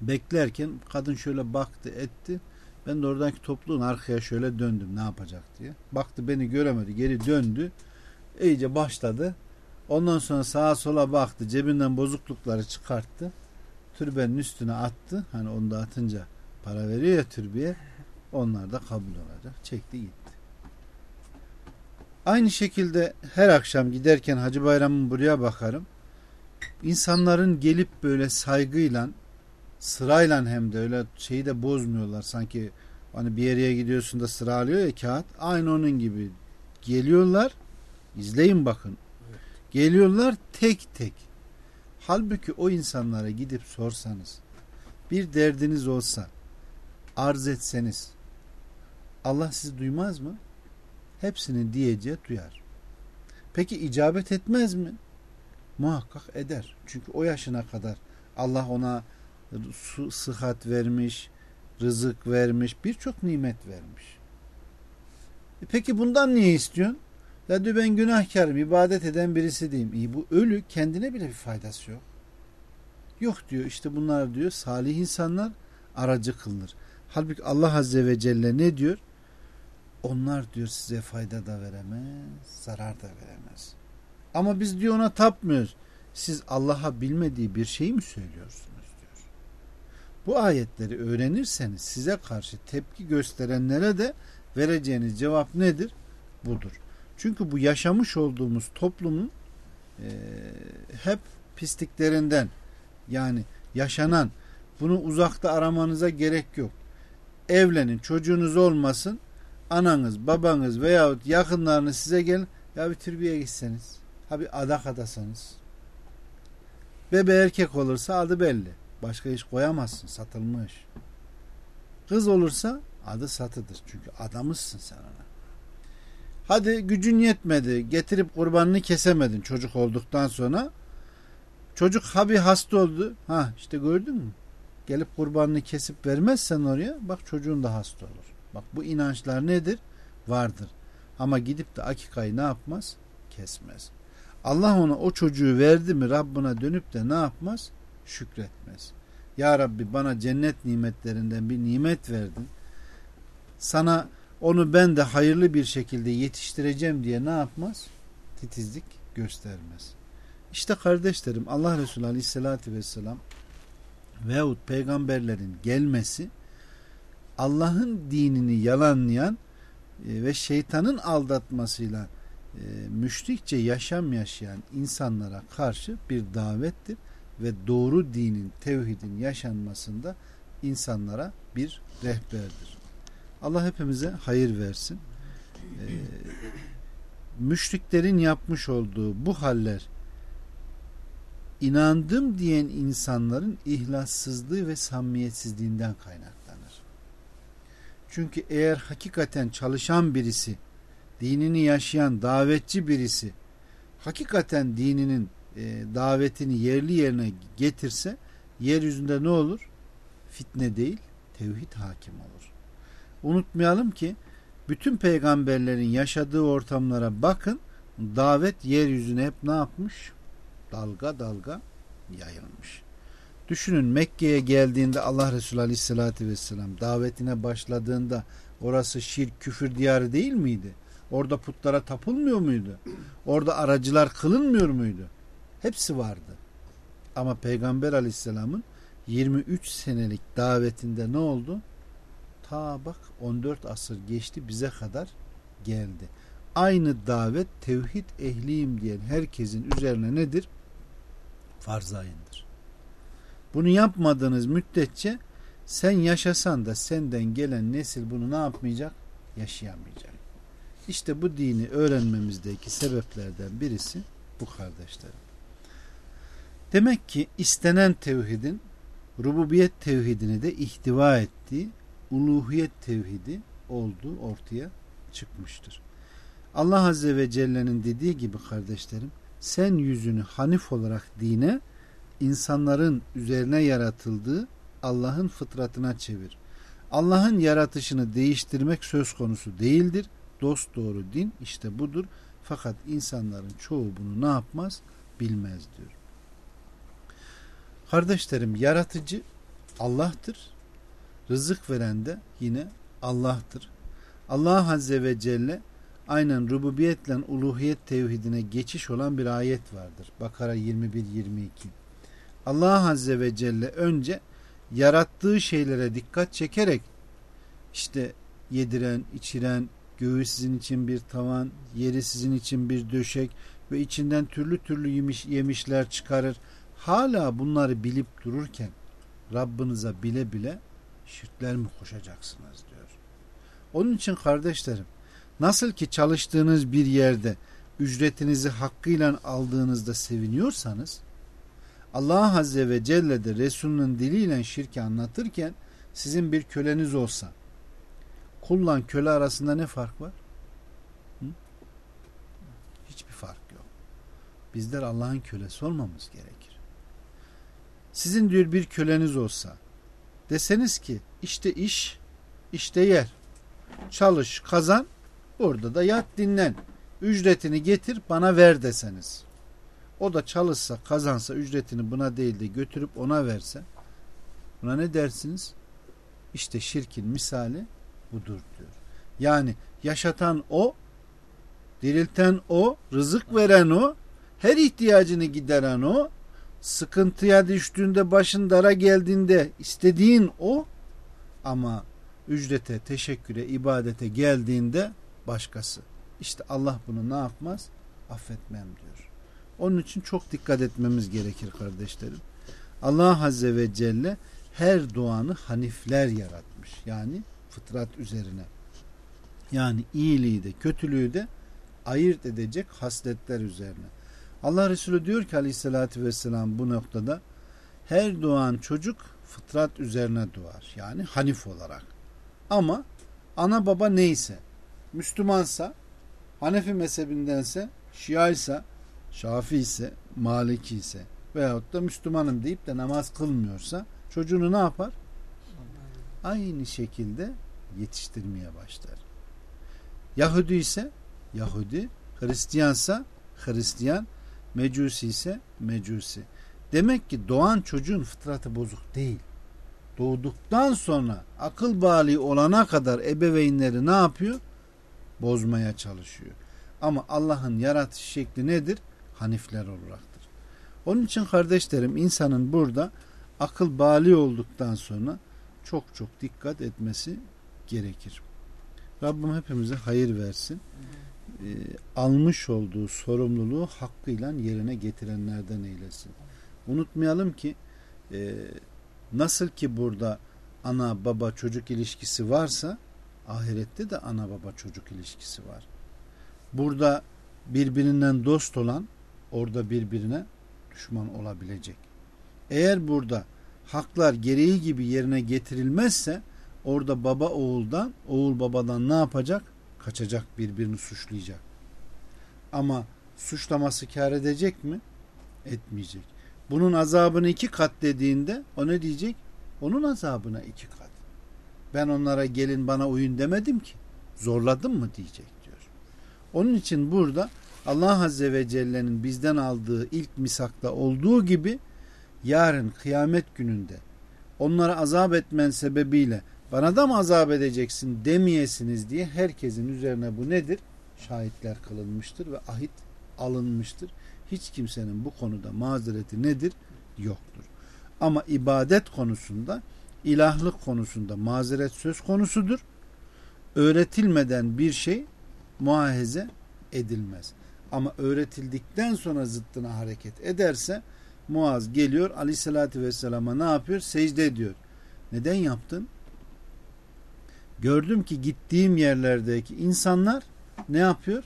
Beklerken kadın şöyle baktı etti. Ben de oradaki topluğun arkaya şöyle döndüm ne yapacak diye. Baktı beni göremedi. Geri döndü. İyice başladı. Ondan sonra sağa sola baktı. Cebinden bozuklukları çıkarttı. Türbenin üstüne attı. Hani onu da atınca para veriyor ya türbeye. Onlar da kabul olacak. Çekti gitti. Aynı şekilde her akşam giderken Hacı Bayram'ın buraya bakarım. İnsanların gelip böyle saygıyla sırayla hem de öyle şeyi de bozmuyorlar. Sanki hani bir yere gidiyorsun da sıra alıyor ya kağıt. Aynı onun gibi geliyorlar. İzleyin bakın. Geliyorlar tek tek. Halbuki o insanlara gidip sorsanız bir derdiniz olsa arz etseniz Allah sizi duymaz mı? Hepsinin diyeceği duyar. Peki icabet etmez mi? Muhakkak eder. Çünkü o yaşına kadar Allah ona su, sıhhat vermiş, rızık vermiş, birçok nimet vermiş. E peki bundan niye istiyorsun? Ya diyor ben günahkarım, ibadet eden birisi diyeyim. İyi bu ölü kendine bile bir faydası yok. Yok diyor işte bunlar diyor salih insanlar aracı kılınır. Halbuki Allah Azze ve Celle ne diyor? Onlar diyor size fayda da veremez, zarar da veremez. Ama biz diyor ona tapmıyoruz. Siz Allah'a bilmediği bir şeyi mi söylüyorsunuz diyor. Bu ayetleri öğrenirseniz size karşı tepki gösterenlere de vereceğiniz cevap nedir? Budur. Çünkü bu yaşamış olduğumuz toplumun e, hep pisliklerinden yani yaşanan bunu uzakta aramanıza gerek yok. Evlenin çocuğunuz olmasın ananız babanız veyahut yakınlarınız size gelin ya bir türbeye gitseniz ha bir adak adasanız bebe erkek olursa adı belli başka hiç koyamazsın satılmış. Kız olursa adı satıdır çünkü adamızsın sen ona hadi gücün yetmedi getirip kurbanını kesemedin çocuk olduktan sonra. Çocuk ha bir hasta oldu ha işte gördün mü? Gelip kurbanını kesip vermezsen oraya bak çocuğun da hasta olur Bak bu inançlar nedir? Vardır. Ama gidip de akikayı ne yapmaz? Kesmez. Allah ona o çocuğu verdi mi Rabbına dönüp de ne yapmaz? Şükretmez. Ya Rabbi bana cennet nimetlerinden bir nimet verdin. Sana onu ben de hayırlı bir şekilde yetiştireceğim diye ne yapmaz? Titizlik göstermez. İşte kardeşlerim Allah Resulü Aleyhisselatü Vesselam veyahut peygamberlerin gelmesi Allah'ın dinini yalanlayan e, ve şeytanın aldatmasıyla e, müşrikçe yaşam yaşayan insanlara karşı bir davettir ve doğru dinin, tevhidin yaşanmasında insanlara bir rehberdir. Allah hepimize hayır versin. Ee, müşriklerin yapmış olduğu bu haller inandım diyen insanların ihlassızlığı ve samimiyetsizliğinden kaynak. Çünkü eğer hakikaten çalışan birisi, dinini yaşayan davetçi birisi, hakikaten dininin e, davetini yerli yerine getirse, yeryüzünde ne olur? Fitne değil, tevhid hakim olur. Unutmayalım ki, bütün peygamberlerin yaşadığı ortamlara bakın, davet yeryüzüne hep ne yapmış? Dalga dalga yayılmış. Düşünün Mekke'ye geldiğinde Allah Resulü Aleyhisselatü Vesselam davetine başladığında orası şirk küfür diyarı değil miydi? Orada putlara tapılmıyor muydu? Orada aracılar kılınmıyor muydu? Hepsi vardı. Ama Peygamber Aleyhisselam'ın 23 senelik davetinde ne oldu? Ta bak 14 asır geçti bize kadar geldi. Aynı davet tevhid ehliyim diyen herkesin üzerine nedir? Farz ayındır. Bunu yapmadığınız müddetçe sen yaşasan da senden gelen nesil bunu ne yapmayacak? Yaşayamayacak. İşte bu dini öğrenmemizdeki sebeplerden birisi bu kardeşlerim. Demek ki istenen tevhidin rububiyet tevhidini de ihtiva ettiği uluhiyet tevhidi olduğu ortaya çıkmıştır. Allah Azze ve Celle'nin dediği gibi kardeşlerim sen yüzünü hanif olarak dine insanların üzerine yaratıldığı Allah'ın fıtratına çevir. Allah'ın yaratışını değiştirmek söz konusu değildir. Dost doğru din işte budur. Fakat insanların çoğu bunu ne yapmaz? Bilmez diyor. Kardeşlerim yaratıcı Allah'tır. Rızık veren de yine Allah'tır. Allah Azze ve Celle aynen rububiyetle uluhiyet tevhidine geçiş olan bir ayet vardır. Bakara 21-22. Allah Azze ve Celle önce yarattığı şeylere dikkat çekerek işte yediren, içiren, göğü sizin için bir tavan, yeri sizin için bir döşek ve içinden türlü türlü yemiş, yemişler çıkarır. Hala bunları bilip dururken Rabbinize bile bile şirkler mi koşacaksınız diyor. Onun için kardeşlerim nasıl ki çalıştığınız bir yerde ücretinizi hakkıyla aldığınızda seviniyorsanız Allah Azze ve Celle de Resulünün diliyle şirki anlatırken sizin bir köleniz olsa kulla köle arasında ne fark var? Hı? Hiçbir fark yok. Bizler Allah'ın kölesi olmamız gerekir. Sizin diyor bir köleniz olsa deseniz ki işte iş, işte yer. Çalış, kazan, orada da yat dinlen. Ücretini getir bana ver deseniz. O da çalışsa, kazansa ücretini buna değil de götürüp ona verse buna ne dersiniz? İşte şirkin misali budur diyor. Yani yaşatan o, dirilten o, rızık veren o, her ihtiyacını gideren o, sıkıntıya düştüğünde başın dara geldiğinde istediğin o ama ücrete, teşekküre, ibadete geldiğinde başkası. İşte Allah bunu ne yapmaz? Affetmem diyor. Onun için çok dikkat etmemiz gerekir kardeşlerim. Allah Azze ve Celle her doğanı hanifler yaratmış. Yani fıtrat üzerine. Yani iyiliği de kötülüğü de ayırt edecek hasletler üzerine. Allah Resulü diyor ki aleyhissalatü vesselam bu noktada her doğan çocuk fıtrat üzerine doğar. Yani hanif olarak. Ama ana baba neyse Müslümansa Hanefi mezhebindense Şia ise Şafi ise Maliki ise veyahut da Müslümanım deyip de namaz kılmıyorsa çocuğunu ne yapar? Aynı şekilde yetiştirmeye başlar. Yahudi ise Yahudi, Hristiyansa Hristiyan, Mecusi ise Mecusi. Demek ki doğan çocuğun fıtratı bozuk değil. Doğduktan sonra akıl bali olana kadar ebeveynleri ne yapıyor? Bozmaya çalışıyor. Ama Allah'ın yaratış şekli nedir? Hanifler olaraktır. Onun için kardeşlerim insanın burada akıl bali olduktan sonra çok çok dikkat etmesi gerekir. Rabbim hepimize hayır versin. Ee, almış olduğu sorumluluğu hakkıyla yerine getirenlerden eylesin. Unutmayalım ki e, nasıl ki burada ana baba çocuk ilişkisi varsa ahirette de ana baba çocuk ilişkisi var. Burada birbirinden dost olan orada birbirine düşman olabilecek. Eğer burada haklar gereği gibi yerine getirilmezse orada baba oğuldan, oğul babadan ne yapacak? Kaçacak, birbirini suçlayacak. Ama suçlaması kar edecek mi? Etmeyecek. Bunun azabını iki kat dediğinde o ne diyecek? Onun azabına iki kat. Ben onlara gelin bana uyun demedim ki. Zorladım mı diyecek diyor. Onun için burada Allah Azze ve Celle'nin bizden aldığı ilk misakta olduğu gibi yarın kıyamet gününde onlara azap etmen sebebiyle bana da mı azap edeceksin demeyesiniz diye herkesin üzerine bu nedir? Şahitler kılınmıştır ve ahit alınmıştır. Hiç kimsenin bu konuda mazereti nedir? Yoktur. Ama ibadet konusunda, ilahlık konusunda mazeret söz konusudur. Öğretilmeden bir şey muahize edilmez. Ama öğretildikten sonra zıttına hareket ederse Muaz geliyor aleyhissalatü vesselama ne yapıyor? Secde ediyor. Neden yaptın? Gördüm ki gittiğim yerlerdeki insanlar ne yapıyor?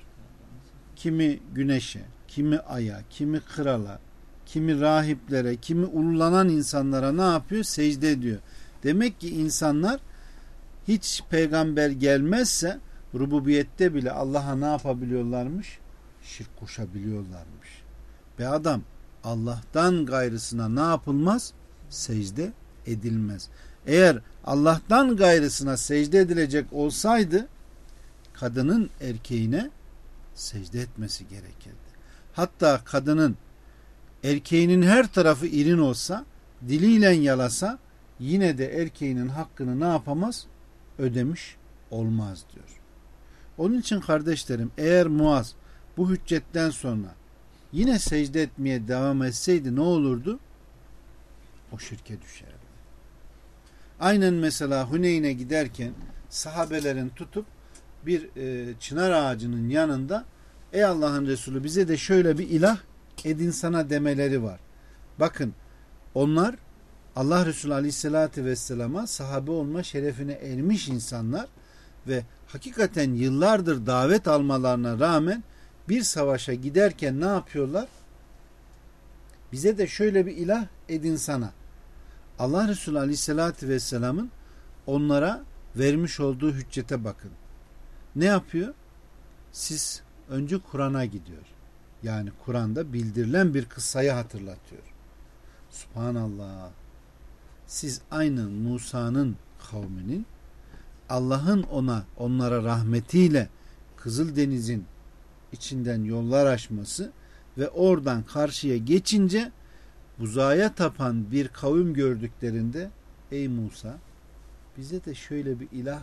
Kimi güneşe, kimi aya, kimi krala, kimi rahiplere, kimi ululanan insanlara ne yapıyor? Secde ediyor. Demek ki insanlar hiç peygamber gelmezse rububiyette bile Allah'a ne yapabiliyorlarmış? Şirk koşabiliyorlarmış. Be adam Allah'tan gayrısına ne yapılmaz? Secde edilmez. Eğer Allah'tan gayrısına secde edilecek olsaydı kadının erkeğine secde etmesi gerekirdi. Hatta kadının erkeğinin her tarafı irin olsa diliyle yalasa yine de erkeğinin hakkını ne yapamaz? Ödemiş olmaz diyor. Onun için kardeşlerim eğer Muaz bu hüccetten sonra yine secde etmeye devam etseydi ne olurdu? O şirke düşerdi. Aynen mesela Huneyn'e giderken sahabelerin tutup bir e, çınar ağacının yanında ey Allah'ın Resulü bize de şöyle bir ilah edin sana demeleri var. Bakın onlar Allah Resulü Aleyhisselatü Vesselam'a sahabe olma şerefine ermiş insanlar ve hakikaten yıllardır davet almalarına rağmen bir savaşa giderken ne yapıyorlar? Bize de şöyle bir ilah edin sana. Allah Resulü Aleyhisselatü Vesselam'ın onlara vermiş olduğu hüccete bakın. Ne yapıyor? Siz önce Kur'an'a gidiyor. Yani Kur'an'da bildirilen bir kıssayı hatırlatıyor. Subhanallah. Siz aynı Musa'nın kavminin Allah'ın ona onlara rahmetiyle Kızıldeniz'in içinden yollar açması ve oradan karşıya geçince buzaya tapan bir kavim gördüklerinde ey Musa bize de şöyle bir ilah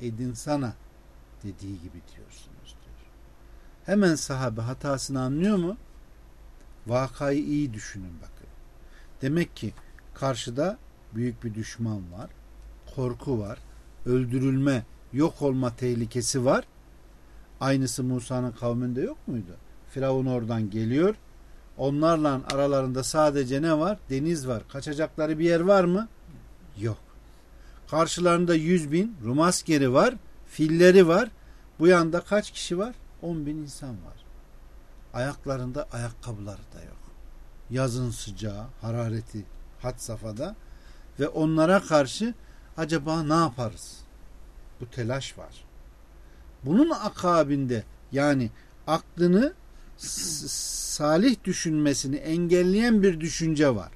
edin sana dediği gibi diyorsunuz diyor. Hemen sahabe hatasını anlıyor mu? Vakayı iyi düşünün bakın. Demek ki karşıda büyük bir düşman var. Korku var. Öldürülme, yok olma tehlikesi var. Aynısı Musa'nın kavminde yok muydu? Firavun oradan geliyor. Onlarla aralarında sadece ne var? Deniz var. Kaçacakları bir yer var mı? Yok. Karşılarında yüz bin Rum askeri var. Filleri var. Bu yanda kaç kişi var? On bin insan var. Ayaklarında ayakkabıları da yok. Yazın sıcağı, harareti had safhada ve onlara karşı acaba ne yaparız? Bu telaş var. Bunun akabinde yani aklını salih düşünmesini engelleyen bir düşünce var.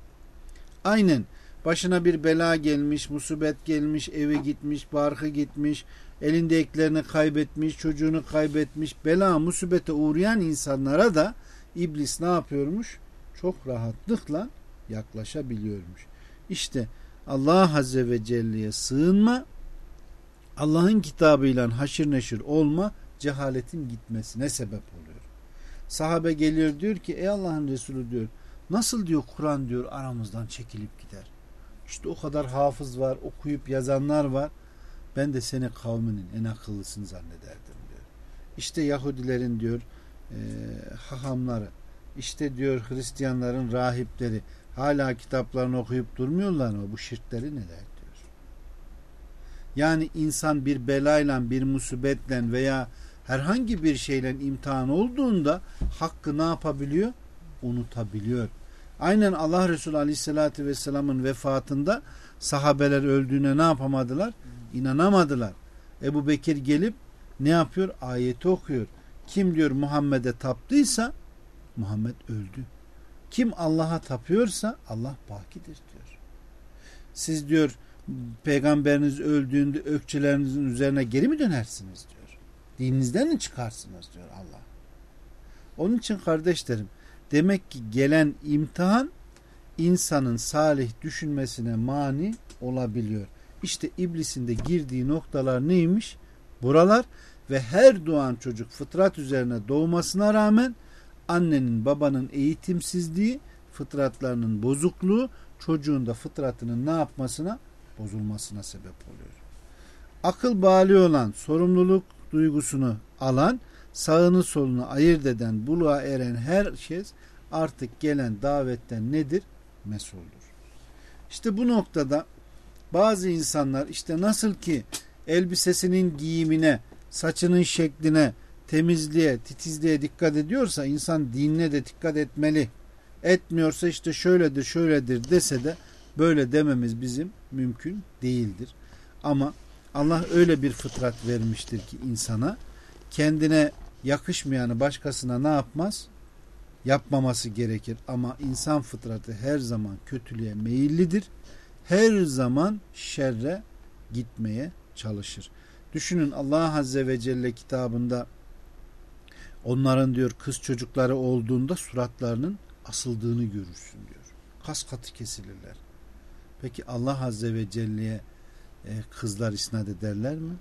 Aynen başına bir bela gelmiş, musibet gelmiş, evi gitmiş, barkı gitmiş, elinde eklerini kaybetmiş, çocuğunu kaybetmiş, bela musibete uğrayan insanlara da iblis ne yapıyormuş? Çok rahatlıkla yaklaşabiliyormuş. İşte Allah Azze ve Celle'ye sığınma, Allah'ın kitabıyla haşır neşir olma, cehaletin gitmesine sebep oluyor. Sahabe geliyor diyor ki ey Allah'ın Resulü diyor nasıl diyor Kur'an diyor aramızdan çekilip gider. İşte o kadar hafız var, okuyup yazanlar var. Ben de seni kavminin en akıllısını zannederdim diyor. İşte Yahudilerin diyor e, hahamları, işte diyor Hristiyanların rahipleri hala kitaplarını okuyup durmuyorlar mı? Bu şirkleri neler. Yani insan bir belayla, bir musibetle veya herhangi bir şeyle imtihan olduğunda hakkı ne yapabiliyor? Unutabiliyor. Aynen Allah Resulü Aleyhisselatü Vesselam'ın vefatında sahabeler öldüğüne ne yapamadılar? İnanamadılar. Ebu Bekir gelip ne yapıyor? Ayeti okuyor. Kim diyor Muhammed'e taptıysa Muhammed öldü. Kim Allah'a tapıyorsa Allah bakidir diyor. Siz diyor peygamberiniz öldüğünde ökçelerinizin üzerine geri mi dönersiniz diyor. Dininizden mi çıkarsınız diyor Allah. Onun için kardeşlerim demek ki gelen imtihan insanın salih düşünmesine mani olabiliyor. İşte iblisin de girdiği noktalar neymiş? Buralar ve her doğan çocuk fıtrat üzerine doğmasına rağmen annenin babanın eğitimsizliği, fıtratlarının bozukluğu çocuğun da fıtratının ne yapmasına? Bozulmasına sebep oluyor. Akıl bali olan, sorumluluk duygusunu alan, sağını solunu ayırt eden, buluğa eren her şey artık gelen davetten nedir? Mesuldür. İşte bu noktada bazı insanlar işte nasıl ki elbisesinin giyimine, saçının şekline, temizliğe, titizliğe dikkat ediyorsa insan dinine de dikkat etmeli. Etmiyorsa işte şöyledir, şöyledir dese de böyle dememiz bizim mümkün değildir. Ama Allah öyle bir fıtrat vermiştir ki insana kendine yakışmayanı başkasına ne yapmaz? Yapmaması gerekir. Ama insan fıtratı her zaman kötülüğe meyillidir. her zaman şerre gitmeye çalışır. Düşünün Allah Azze ve Celle kitabında onların diyor kız çocukları olduğunda suratlarının asıldığını görürsün diyor. Kas katı kesilirler. Peki Allah Azze ve Celle'ye e, kızlar isnat ederler mi?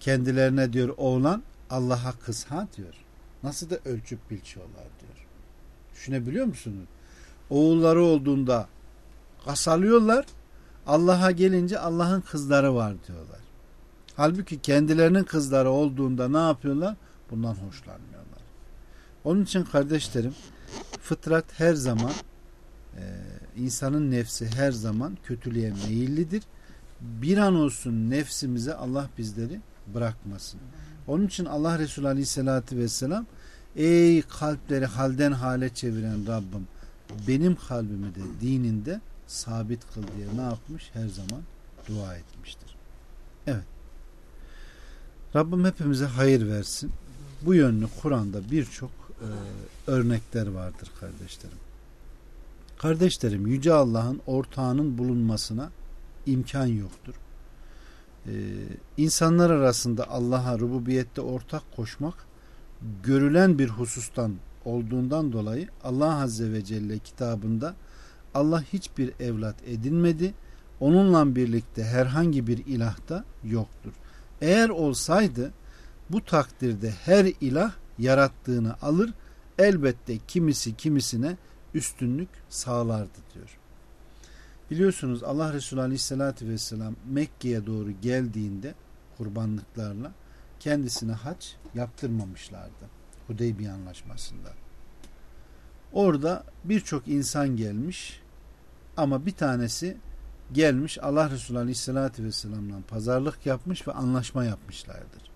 Kendilerine diyor oğlan Allah'a kız ha diyor. Nasıl da ölçüp biçiyorlar diyor. Düşünebiliyor musunuz? Oğulları olduğunda kasalıyorlar. Allah'a gelince Allah'ın kızları var diyorlar. Halbuki kendilerinin kızları olduğunda ne yapıyorlar? Bundan hoşlanmıyorlar. Onun için kardeşlerim fıtrat her zaman e, insanın nefsi her zaman kötülüğe meyillidir. Bir an olsun nefsimize Allah bizleri bırakmasın. Onun için Allah Resulü Aleyhisselatü Vesselam ey kalpleri halden hale çeviren Rabbim benim kalbimi de dininde sabit kıl diye ne yapmış? Her zaman dua etmiştir. Evet. Rabbim hepimize hayır versin. Bu yönlü Kur'an'da birçok e, örnekler vardır kardeşlerim. Kardeşlerim Yüce Allah'ın ortağının bulunmasına imkan yoktur. Ee, insanlar arasında Allah'a rububiyette ortak koşmak görülen bir husustan olduğundan dolayı Allah Azze ve Celle kitabında Allah hiçbir evlat edinmedi. Onunla birlikte herhangi bir ilah da yoktur. Eğer olsaydı bu takdirde her ilah yarattığını alır elbette kimisi kimisine üstünlük sağlardı diyor. Biliyorsunuz Allah Resulü Aleyhisselatü Vesselam Mekke'ye doğru geldiğinde kurbanlıklarla kendisine haç yaptırmamışlardı. Hudeybiye anlaşmasında. Orada birçok insan gelmiş ama bir tanesi gelmiş Allah Resulü Aleyhisselatü Vesselam'la pazarlık yapmış ve anlaşma yapmışlardır.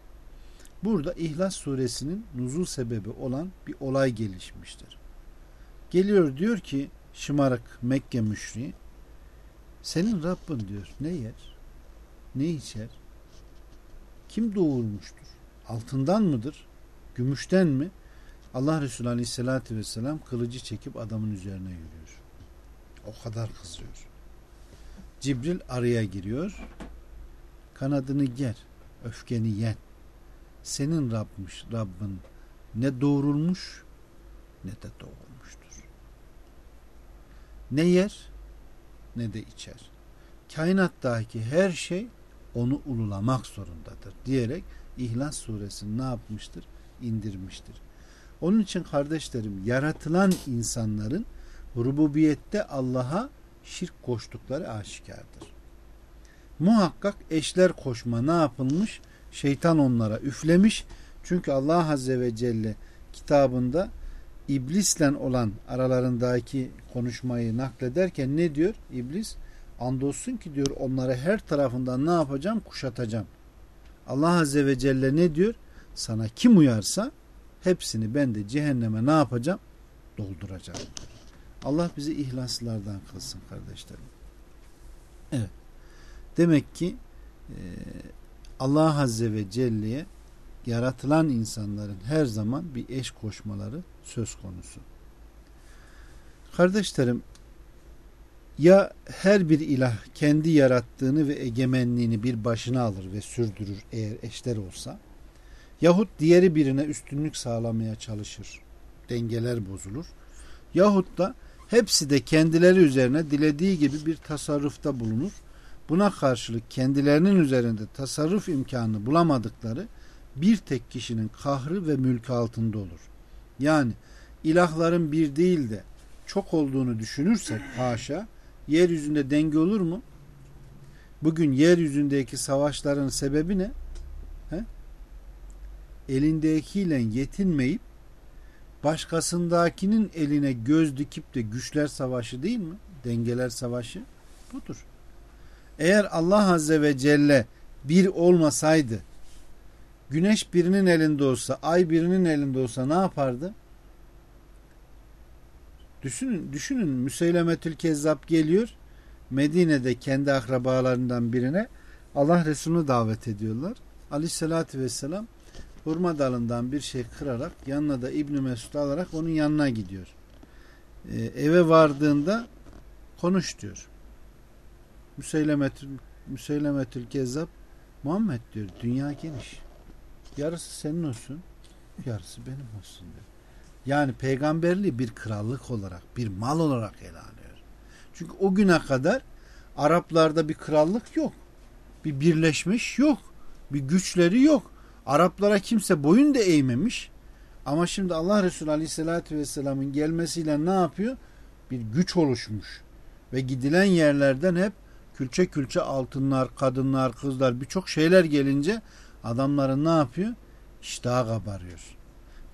Burada İhlas suresinin nuzul sebebi olan bir olay gelişmiştir. Geliyor diyor ki şımarık Mekke müşriği senin Rabbin diyor ne yer? Ne içer? Kim doğurmuştur? Altından mıdır? Gümüşten mi? Allah Resulü Aleyhisselatü Vesselam kılıcı çekip adamın üzerine yürüyor. O kadar kızıyor. Cibril araya giriyor. Kanadını ger. Öfkeni yen. Senin Rabbmiş, Rabbin ne doğrulmuş ne de doğurmuştur. Ne yer ne de içer. Kainattaki her şey onu ululamak zorundadır diyerek İhlas suresini ne yapmıştır? indirmiştir. Onun için kardeşlerim yaratılan insanların rububiyette Allah'a şirk koştukları aşikardır. Muhakkak eşler koşma ne yapılmış? Şeytan onlara üflemiş. Çünkü Allah Azze ve Celle kitabında iblisle olan aralarındaki konuşmayı naklederken ne diyor? İblis andolsun ki diyor onları her tarafından ne yapacağım? Kuşatacağım. Allah Azze ve Celle ne diyor? Sana kim uyarsa hepsini ben de cehenneme ne yapacağım? Dolduracağım. Allah bizi ihlaslardan kılsın kardeşlerim. Evet. Demek ki e, Allah Azze ve Celle'ye yaratılan insanların her zaman bir eş koşmaları söz konusu. Kardeşlerim ya her bir ilah kendi yarattığını ve egemenliğini bir başına alır ve sürdürür eğer eşler olsa yahut diğeri birine üstünlük sağlamaya çalışır. Dengeler bozulur. Yahut da hepsi de kendileri üzerine dilediği gibi bir tasarrufta bulunur. Buna karşılık kendilerinin üzerinde tasarruf imkanı bulamadıkları bir tek kişinin kahrı ve mülkü altında olur. Yani ilahların bir değil de çok olduğunu düşünürsek haşa yeryüzünde denge olur mu? Bugün yeryüzündeki savaşların sebebi ne? He? Elindekiyle yetinmeyip başkasındakinin eline göz dikip de güçler savaşı değil mi? Dengeler savaşı budur. Eğer Allah Azze ve Celle bir olmasaydı güneş birinin elinde olsa ay birinin elinde olsa ne yapardı? Düşünün, düşünün Müseylemetül Kezzap geliyor Medine'de kendi akrabalarından birine Allah Resulü'nü davet ediyorlar. Aleyhissalatü vesselam hurma dalından bir şey kırarak yanına da İbni Mesud alarak onun yanına gidiyor. Ee, eve vardığında konuş diyor. Müseylemetül, Müseylemetül Kezzab Muhammed diyor dünya geniş. Yarısı senin olsun, yarısı benim olsun diyor. Yani peygamberliği bir krallık olarak, bir mal olarak ele alıyor. Çünkü o güne kadar Araplarda bir krallık yok. Bir birleşmiş yok. Bir güçleri yok. Araplara kimse boyun da eğmemiş. Ama şimdi Allah Resulü Aleyhisselatü Vesselam'ın gelmesiyle ne yapıyor? Bir güç oluşmuş. Ve gidilen yerlerden hep külçe külçe altınlar, kadınlar, kızlar birçok şeyler gelince adamların ne yapıyor? İştahı kabarıyor.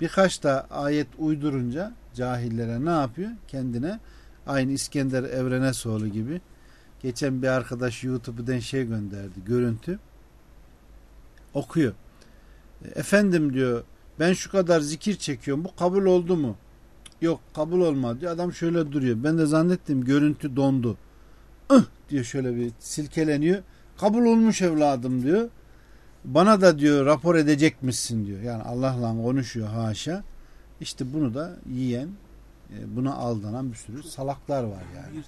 Birkaç da ayet uydurunca cahillere ne yapıyor? Kendine aynı İskender Evrenesoğlu gibi geçen bir arkadaş YouTube'dan şey gönderdi. Görüntü. Okuyor. Efendim diyor ben şu kadar zikir çekiyorum. Bu kabul oldu mu? Yok kabul olmadı diyor. Adam şöyle duruyor. Ben de zannettim görüntü dondu. Ih diyor şöyle bir silkeleniyor. Kabul olmuş evladım diyor. Bana da diyor rapor edecek misin diyor. Yani Allah'la konuşuyor haşa. İşte bunu da yiyen, e, buna aldanan bir sürü salaklar var yani.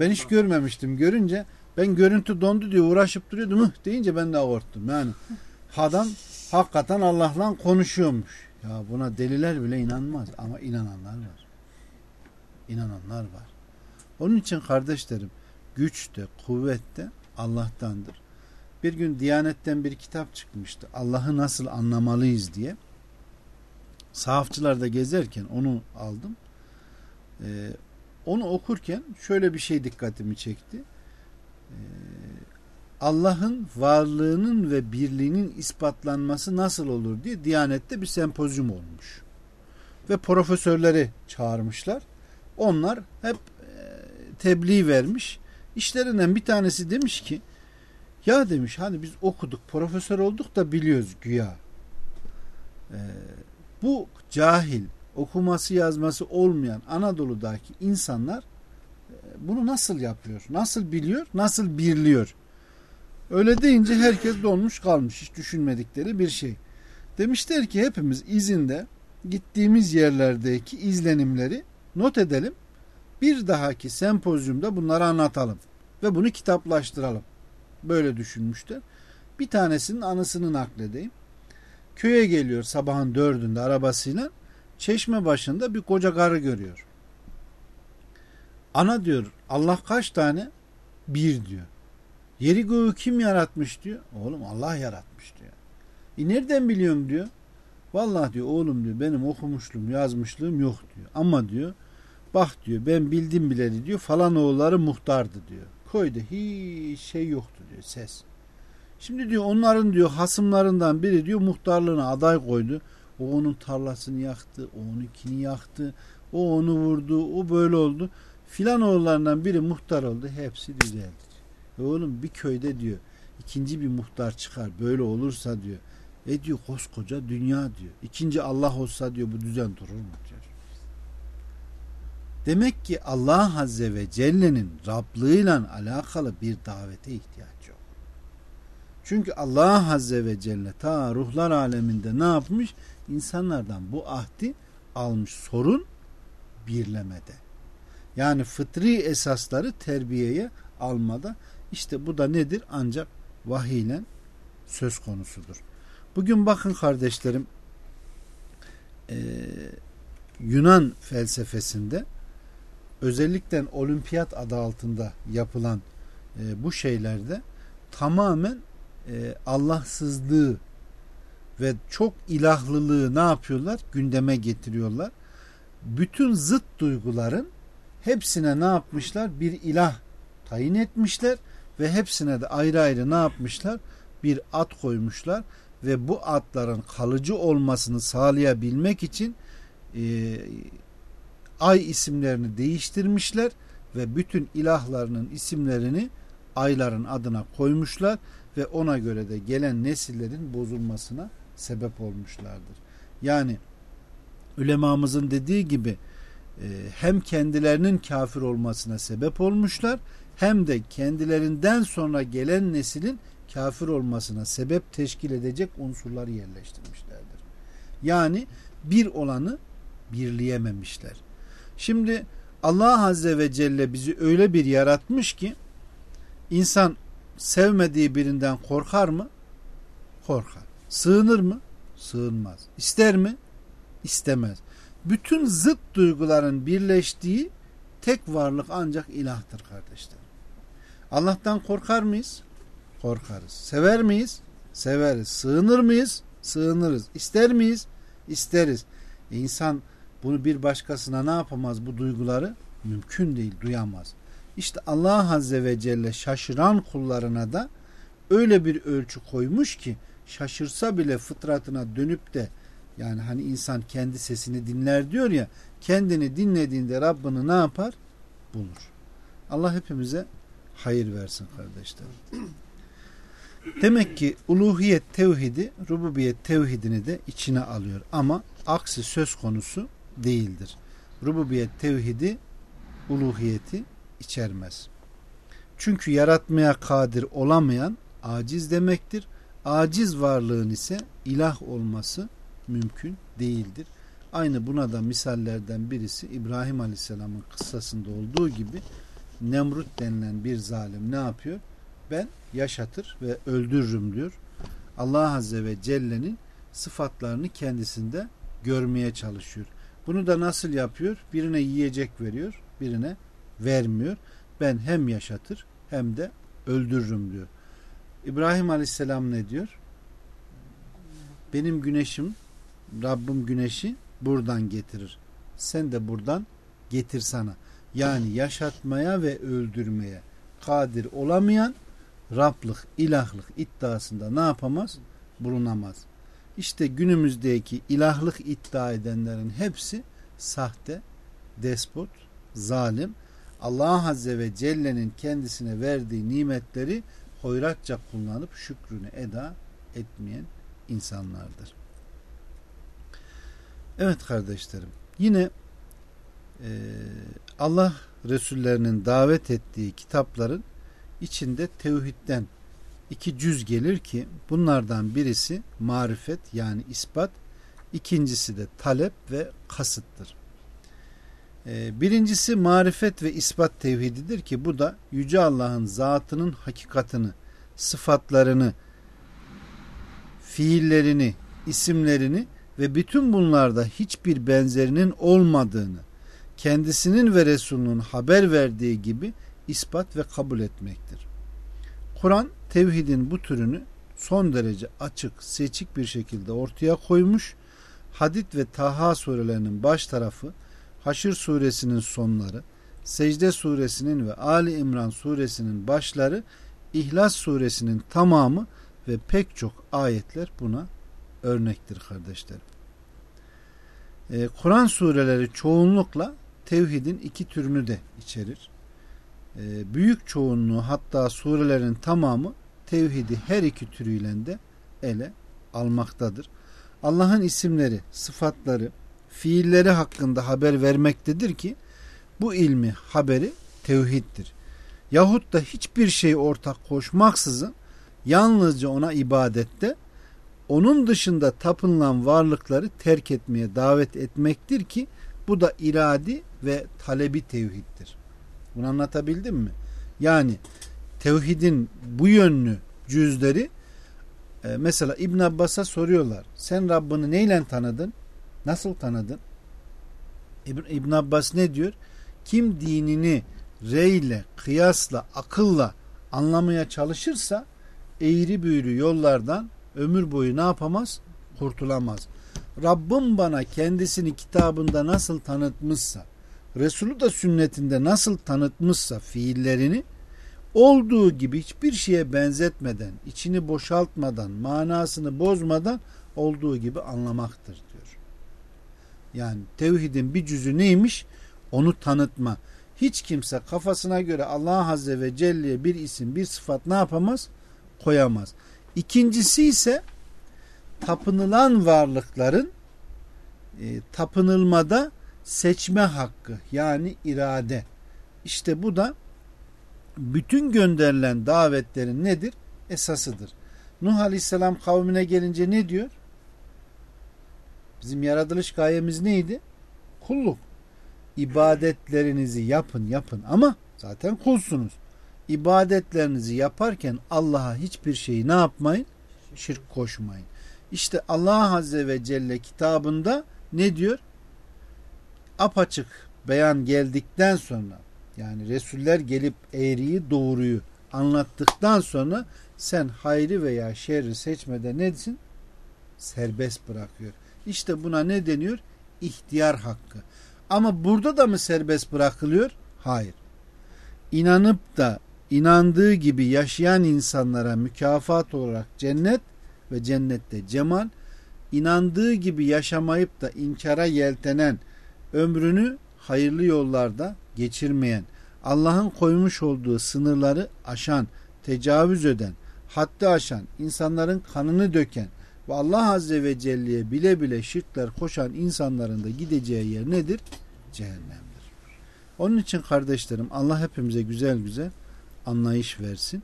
Ben hiç görmemiştim. Görünce ben görüntü dondu diyor uğraşıp duruyordu mıh deyince ben de korktum. Yani adam hakikaten Allah'la konuşuyormuş. Ya buna deliler bile inanmaz ama inananlar var. İnananlar var. Onun için kardeşlerim güç de kuvvet de Allah'tandır. Bir gün Diyanet'ten bir kitap çıkmıştı. Allah'ı nasıl anlamalıyız diye. Sahafçılarda gezerken onu aldım. Ee, onu okurken şöyle bir şey dikkatimi çekti. Ee, Allah'ın varlığının ve birliğinin ispatlanması nasıl olur diye Diyanet'te bir sempozyum olmuş. Ve profesörleri çağırmışlar. Onlar hep e, tebliğ vermiş. İşlerinden bir tanesi demiş ki ya demiş hani biz okuduk profesör olduk da biliyoruz güya. Ee, bu cahil okuması yazması olmayan Anadolu'daki insanlar e, bunu nasıl yapıyor? Nasıl biliyor? Nasıl birliyor? Öyle deyince herkes donmuş kalmış. Hiç düşünmedikleri bir şey. Demişler ki hepimiz izinde gittiğimiz yerlerdeki izlenimleri not edelim. Bir dahaki sempozyumda bunları anlatalım. Ve bunu kitaplaştıralım. Böyle düşünmüşler. Bir tanesinin anısını nakledeyim. Köye geliyor sabahın dördünde arabasıyla. Çeşme başında bir koca karı görüyor. Ana diyor Allah kaç tane? Bir diyor. Yeri göğü kim yaratmış diyor. Oğlum Allah yaratmış diyor. E nereden biliyorum diyor. Vallahi diyor oğlum diyor benim okumuşluğum yazmışlığım yok diyor. Ama diyor bak diyor ben bildim bileli diyor falan oğulları muhtardı diyor. Koyda hiç şey yoktu diyor ses. Şimdi diyor onların diyor hasımlarından biri diyor muhtarlığına aday koydu. O onun tarlasını yaktı, o onunkini yaktı, o onu vurdu, o böyle oldu. Filan oğullarından biri muhtar oldu, hepsi düzeldi. E oğlum bir köyde diyor ikinci bir muhtar çıkar böyle olursa diyor. E diyor koskoca dünya diyor. İkinci Allah olsa diyor bu düzen durur mu diyor. Demek ki Allah Azze ve Celle'nin Rablığıyla alakalı bir davete ihtiyaç yok. Çünkü Allah Azze ve Celle ta ruhlar aleminde ne yapmış? İnsanlardan bu ahdi almış. Sorun birlemede. Yani fıtri esasları terbiyeye almada işte bu da nedir? Ancak vahiy ile söz konusudur. Bugün bakın kardeşlerim e, Yunan felsefesinde özellikle olimpiyat adı altında yapılan e, bu şeylerde tamamen e, Allahsızlığı ve çok ilahlılığı ne yapıyorlar? Gündeme getiriyorlar. Bütün zıt duyguların hepsine ne yapmışlar? Bir ilah tayin etmişler ve hepsine de ayrı ayrı ne yapmışlar? Bir at koymuşlar ve bu atların kalıcı olmasını sağlayabilmek için e, ay isimlerini değiştirmişler ve bütün ilahlarının isimlerini ayların adına koymuşlar ve ona göre de gelen nesillerin bozulmasına sebep olmuşlardır. Yani ulemamızın dediği gibi e, hem kendilerinin kafir olmasına sebep olmuşlar hem de kendilerinden sonra gelen neslin kafir olmasına sebep teşkil edecek unsurları yerleştirmişlerdir. Yani bir olanı birleyememişler. Şimdi Allah Azze ve Celle bizi öyle bir yaratmış ki İnsan sevmediği birinden korkar mı? Korkar. Sığınır mı? Sığınmaz. İster mi? İstemez. Bütün zıt duyguların birleştiği tek varlık ancak ilahtır kardeşler. Allah'tan korkar mıyız? Korkarız. Sever miyiz? Severiz. Sığınır mıyız? Sığınırız. İster miyiz? İsteriz. E insan bunu bir başkasına ne yapamaz bu duyguları? Mümkün değil, duyamaz. İşte Allah Azze ve Celle şaşıran kullarına da öyle bir ölçü koymuş ki şaşırsa bile fıtratına dönüp de yani hani insan kendi sesini dinler diyor ya kendini dinlediğinde Rabbini ne yapar? Bulur. Allah hepimize hayır versin kardeşler. [CLEARS THROAT] Demek ki uluhiyet tevhidi rububiyet tevhidini de içine alıyor ama aksi söz konusu değildir. Rububiyet tevhidi uluhiyeti içermez. Çünkü yaratmaya kadir olamayan aciz demektir. Aciz varlığın ise ilah olması mümkün değildir. Aynı buna da misallerden birisi İbrahim Aleyhisselam'ın kıssasında olduğu gibi Nemrut denilen bir zalim ne yapıyor? Ben yaşatır ve öldürürüm diyor. Allah Azze ve Celle'nin sıfatlarını kendisinde görmeye çalışıyor. Bunu da nasıl yapıyor? Birine yiyecek veriyor, birine vermiyor. Ben hem yaşatır hem de öldürürüm diyor. İbrahim Aleyhisselam ne diyor? Benim güneşim, Rabbim güneşi buradan getirir. Sen de buradan getir sana. Yani yaşatmaya ve öldürmeye kadir olamayan Rablık, ilahlık iddiasında ne yapamaz? Bulunamaz. İşte günümüzdeki ilahlık iddia edenlerin hepsi sahte, despot, zalim, Allah Azze ve Celle'nin kendisine verdiği nimetleri hoyratça kullanıp şükrünü eda etmeyen insanlardır. Evet kardeşlerim yine e, Allah Resullerinin davet ettiği kitapların içinde tevhidden iki cüz gelir ki bunlardan birisi marifet yani ispat ikincisi de talep ve kasıttır. Ee, birincisi marifet ve ispat tevhididir ki bu da Yüce Allah'ın zatının hakikatını, sıfatlarını, fiillerini, isimlerini ve bütün bunlarda hiçbir benzerinin olmadığını, kendisinin ve Resulünün haber verdiği gibi ispat ve kabul etmektir. Kur'an tevhidin bu türünü son derece açık, seçik bir şekilde ortaya koymuş. Hadid ve Taha surelerinin baş tarafı Haşr suresinin sonları, Secde suresinin ve Ali İmran suresinin başları, İhlas suresinin tamamı ve pek çok ayetler buna örnektir kardeşlerim. Ee, Kur'an sureleri çoğunlukla tevhidin iki türünü de içerir. Ee, büyük çoğunluğu hatta surelerin tamamı tevhidi her iki türüyle de ele almaktadır. Allah'ın isimleri, sıfatları, fiilleri hakkında haber vermektedir ki bu ilmi haberi tevhiddir. Yahut da hiçbir şey ortak koşmaksızın yalnızca ona ibadette onun dışında tapınılan varlıkları terk etmeye davet etmektir ki bu da iradi ve talebi tevhiddir. Bunu anlatabildim mi? Yani tevhidin bu yönlü cüzleri e, mesela İbn Abbas'a soruyorlar. Sen Rabbini neyle tanıdın? Nasıl tanıdın? İbn, İbn Abbas ne diyor? Kim dinini reyle, kıyasla, akılla anlamaya çalışırsa eğri büğrü yollardan ömür boyu ne yapamaz? Kurtulamaz. Rabbim bana kendisini kitabında nasıl tanıtmışsa, Resulü de sünnetinde nasıl tanıtmışsa fiillerini olduğu gibi hiçbir şeye benzetmeden, içini boşaltmadan, manasını bozmadan olduğu gibi anlamaktır diyor. Yani tevhidin bir cüzü neymiş? Onu tanıtma. Hiç kimse kafasına göre Allah Azze ve Celle'ye bir isim, bir sıfat ne yapamaz? Koyamaz. İkincisi ise tapınılan varlıkların e, tapınılmada seçme hakkı yani irade. İşte bu da bütün gönderilen davetlerin nedir? Esasıdır. Nuh Aleyhisselam kavmine gelince ne diyor? Bizim yaratılış gayemiz neydi? Kulluk. İbadetlerinizi yapın yapın ama zaten kulsunuz. ibadetlerinizi yaparken Allah'a hiçbir şeyi ne yapmayın? Şirk koşmayın. İşte Allah Azze ve Celle kitabında ne diyor? Apaçık beyan geldikten sonra yani Resuller gelip eğriyi doğruyu anlattıktan sonra sen hayrı veya şerri seçmede nesin? Serbest bırakıyor. İşte buna ne deniyor? İhtiyar hakkı. Ama burada da mı serbest bırakılıyor? Hayır. İnanıp da inandığı gibi yaşayan insanlara mükafat olarak cennet ve cennette cemal, inandığı gibi yaşamayıp da inkara yeltenen, ömrünü hayırlı yollarda geçirmeyen, Allah'ın koymuş olduğu sınırları aşan, tecavüz eden, haddi aşan, insanların kanını döken ve Allah Azze ve Celle'ye bile bile şirkler koşan insanların da gideceği yer nedir? Cehennemdir. Onun için kardeşlerim Allah hepimize güzel güzel anlayış versin.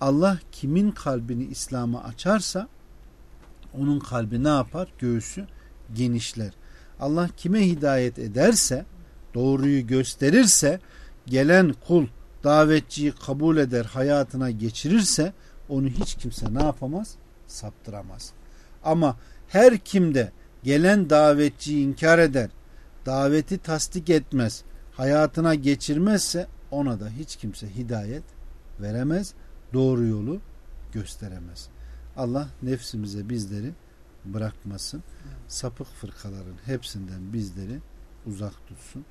Allah kimin kalbini İslam'a açarsa onun kalbi ne yapar? Göğsü genişler. Allah kime hidayet ederse, doğruyu gösterirse, gelen kul davetçiyi kabul eder, hayatına geçirirse onu hiç kimse ne yapamaz? Saptıramaz. Ama her kimde gelen davetçiyi inkar eder, daveti tasdik etmez, hayatına geçirmezse ona da hiç kimse hidayet veremez, doğru yolu gösteremez. Allah nefsimize bizleri bırakmasın. Sapık fırkaların hepsinden bizleri uzak tutsun.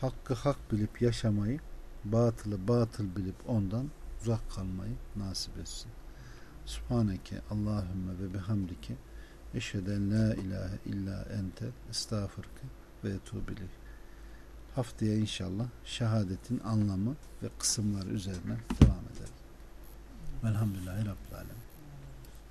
Hakkı hak bilip yaşamayı, batılı batıl bilip ondan uzak kalmayı nasip etsin. Subhaneke Allahümme ve bihamdike eşheden la ilahe illa ente estağfurke ve etubili. Haftaya inşallah şehadetin anlamı ve kısımları üzerine devam edelim. Velhamdülillahi Rabbil Alemin.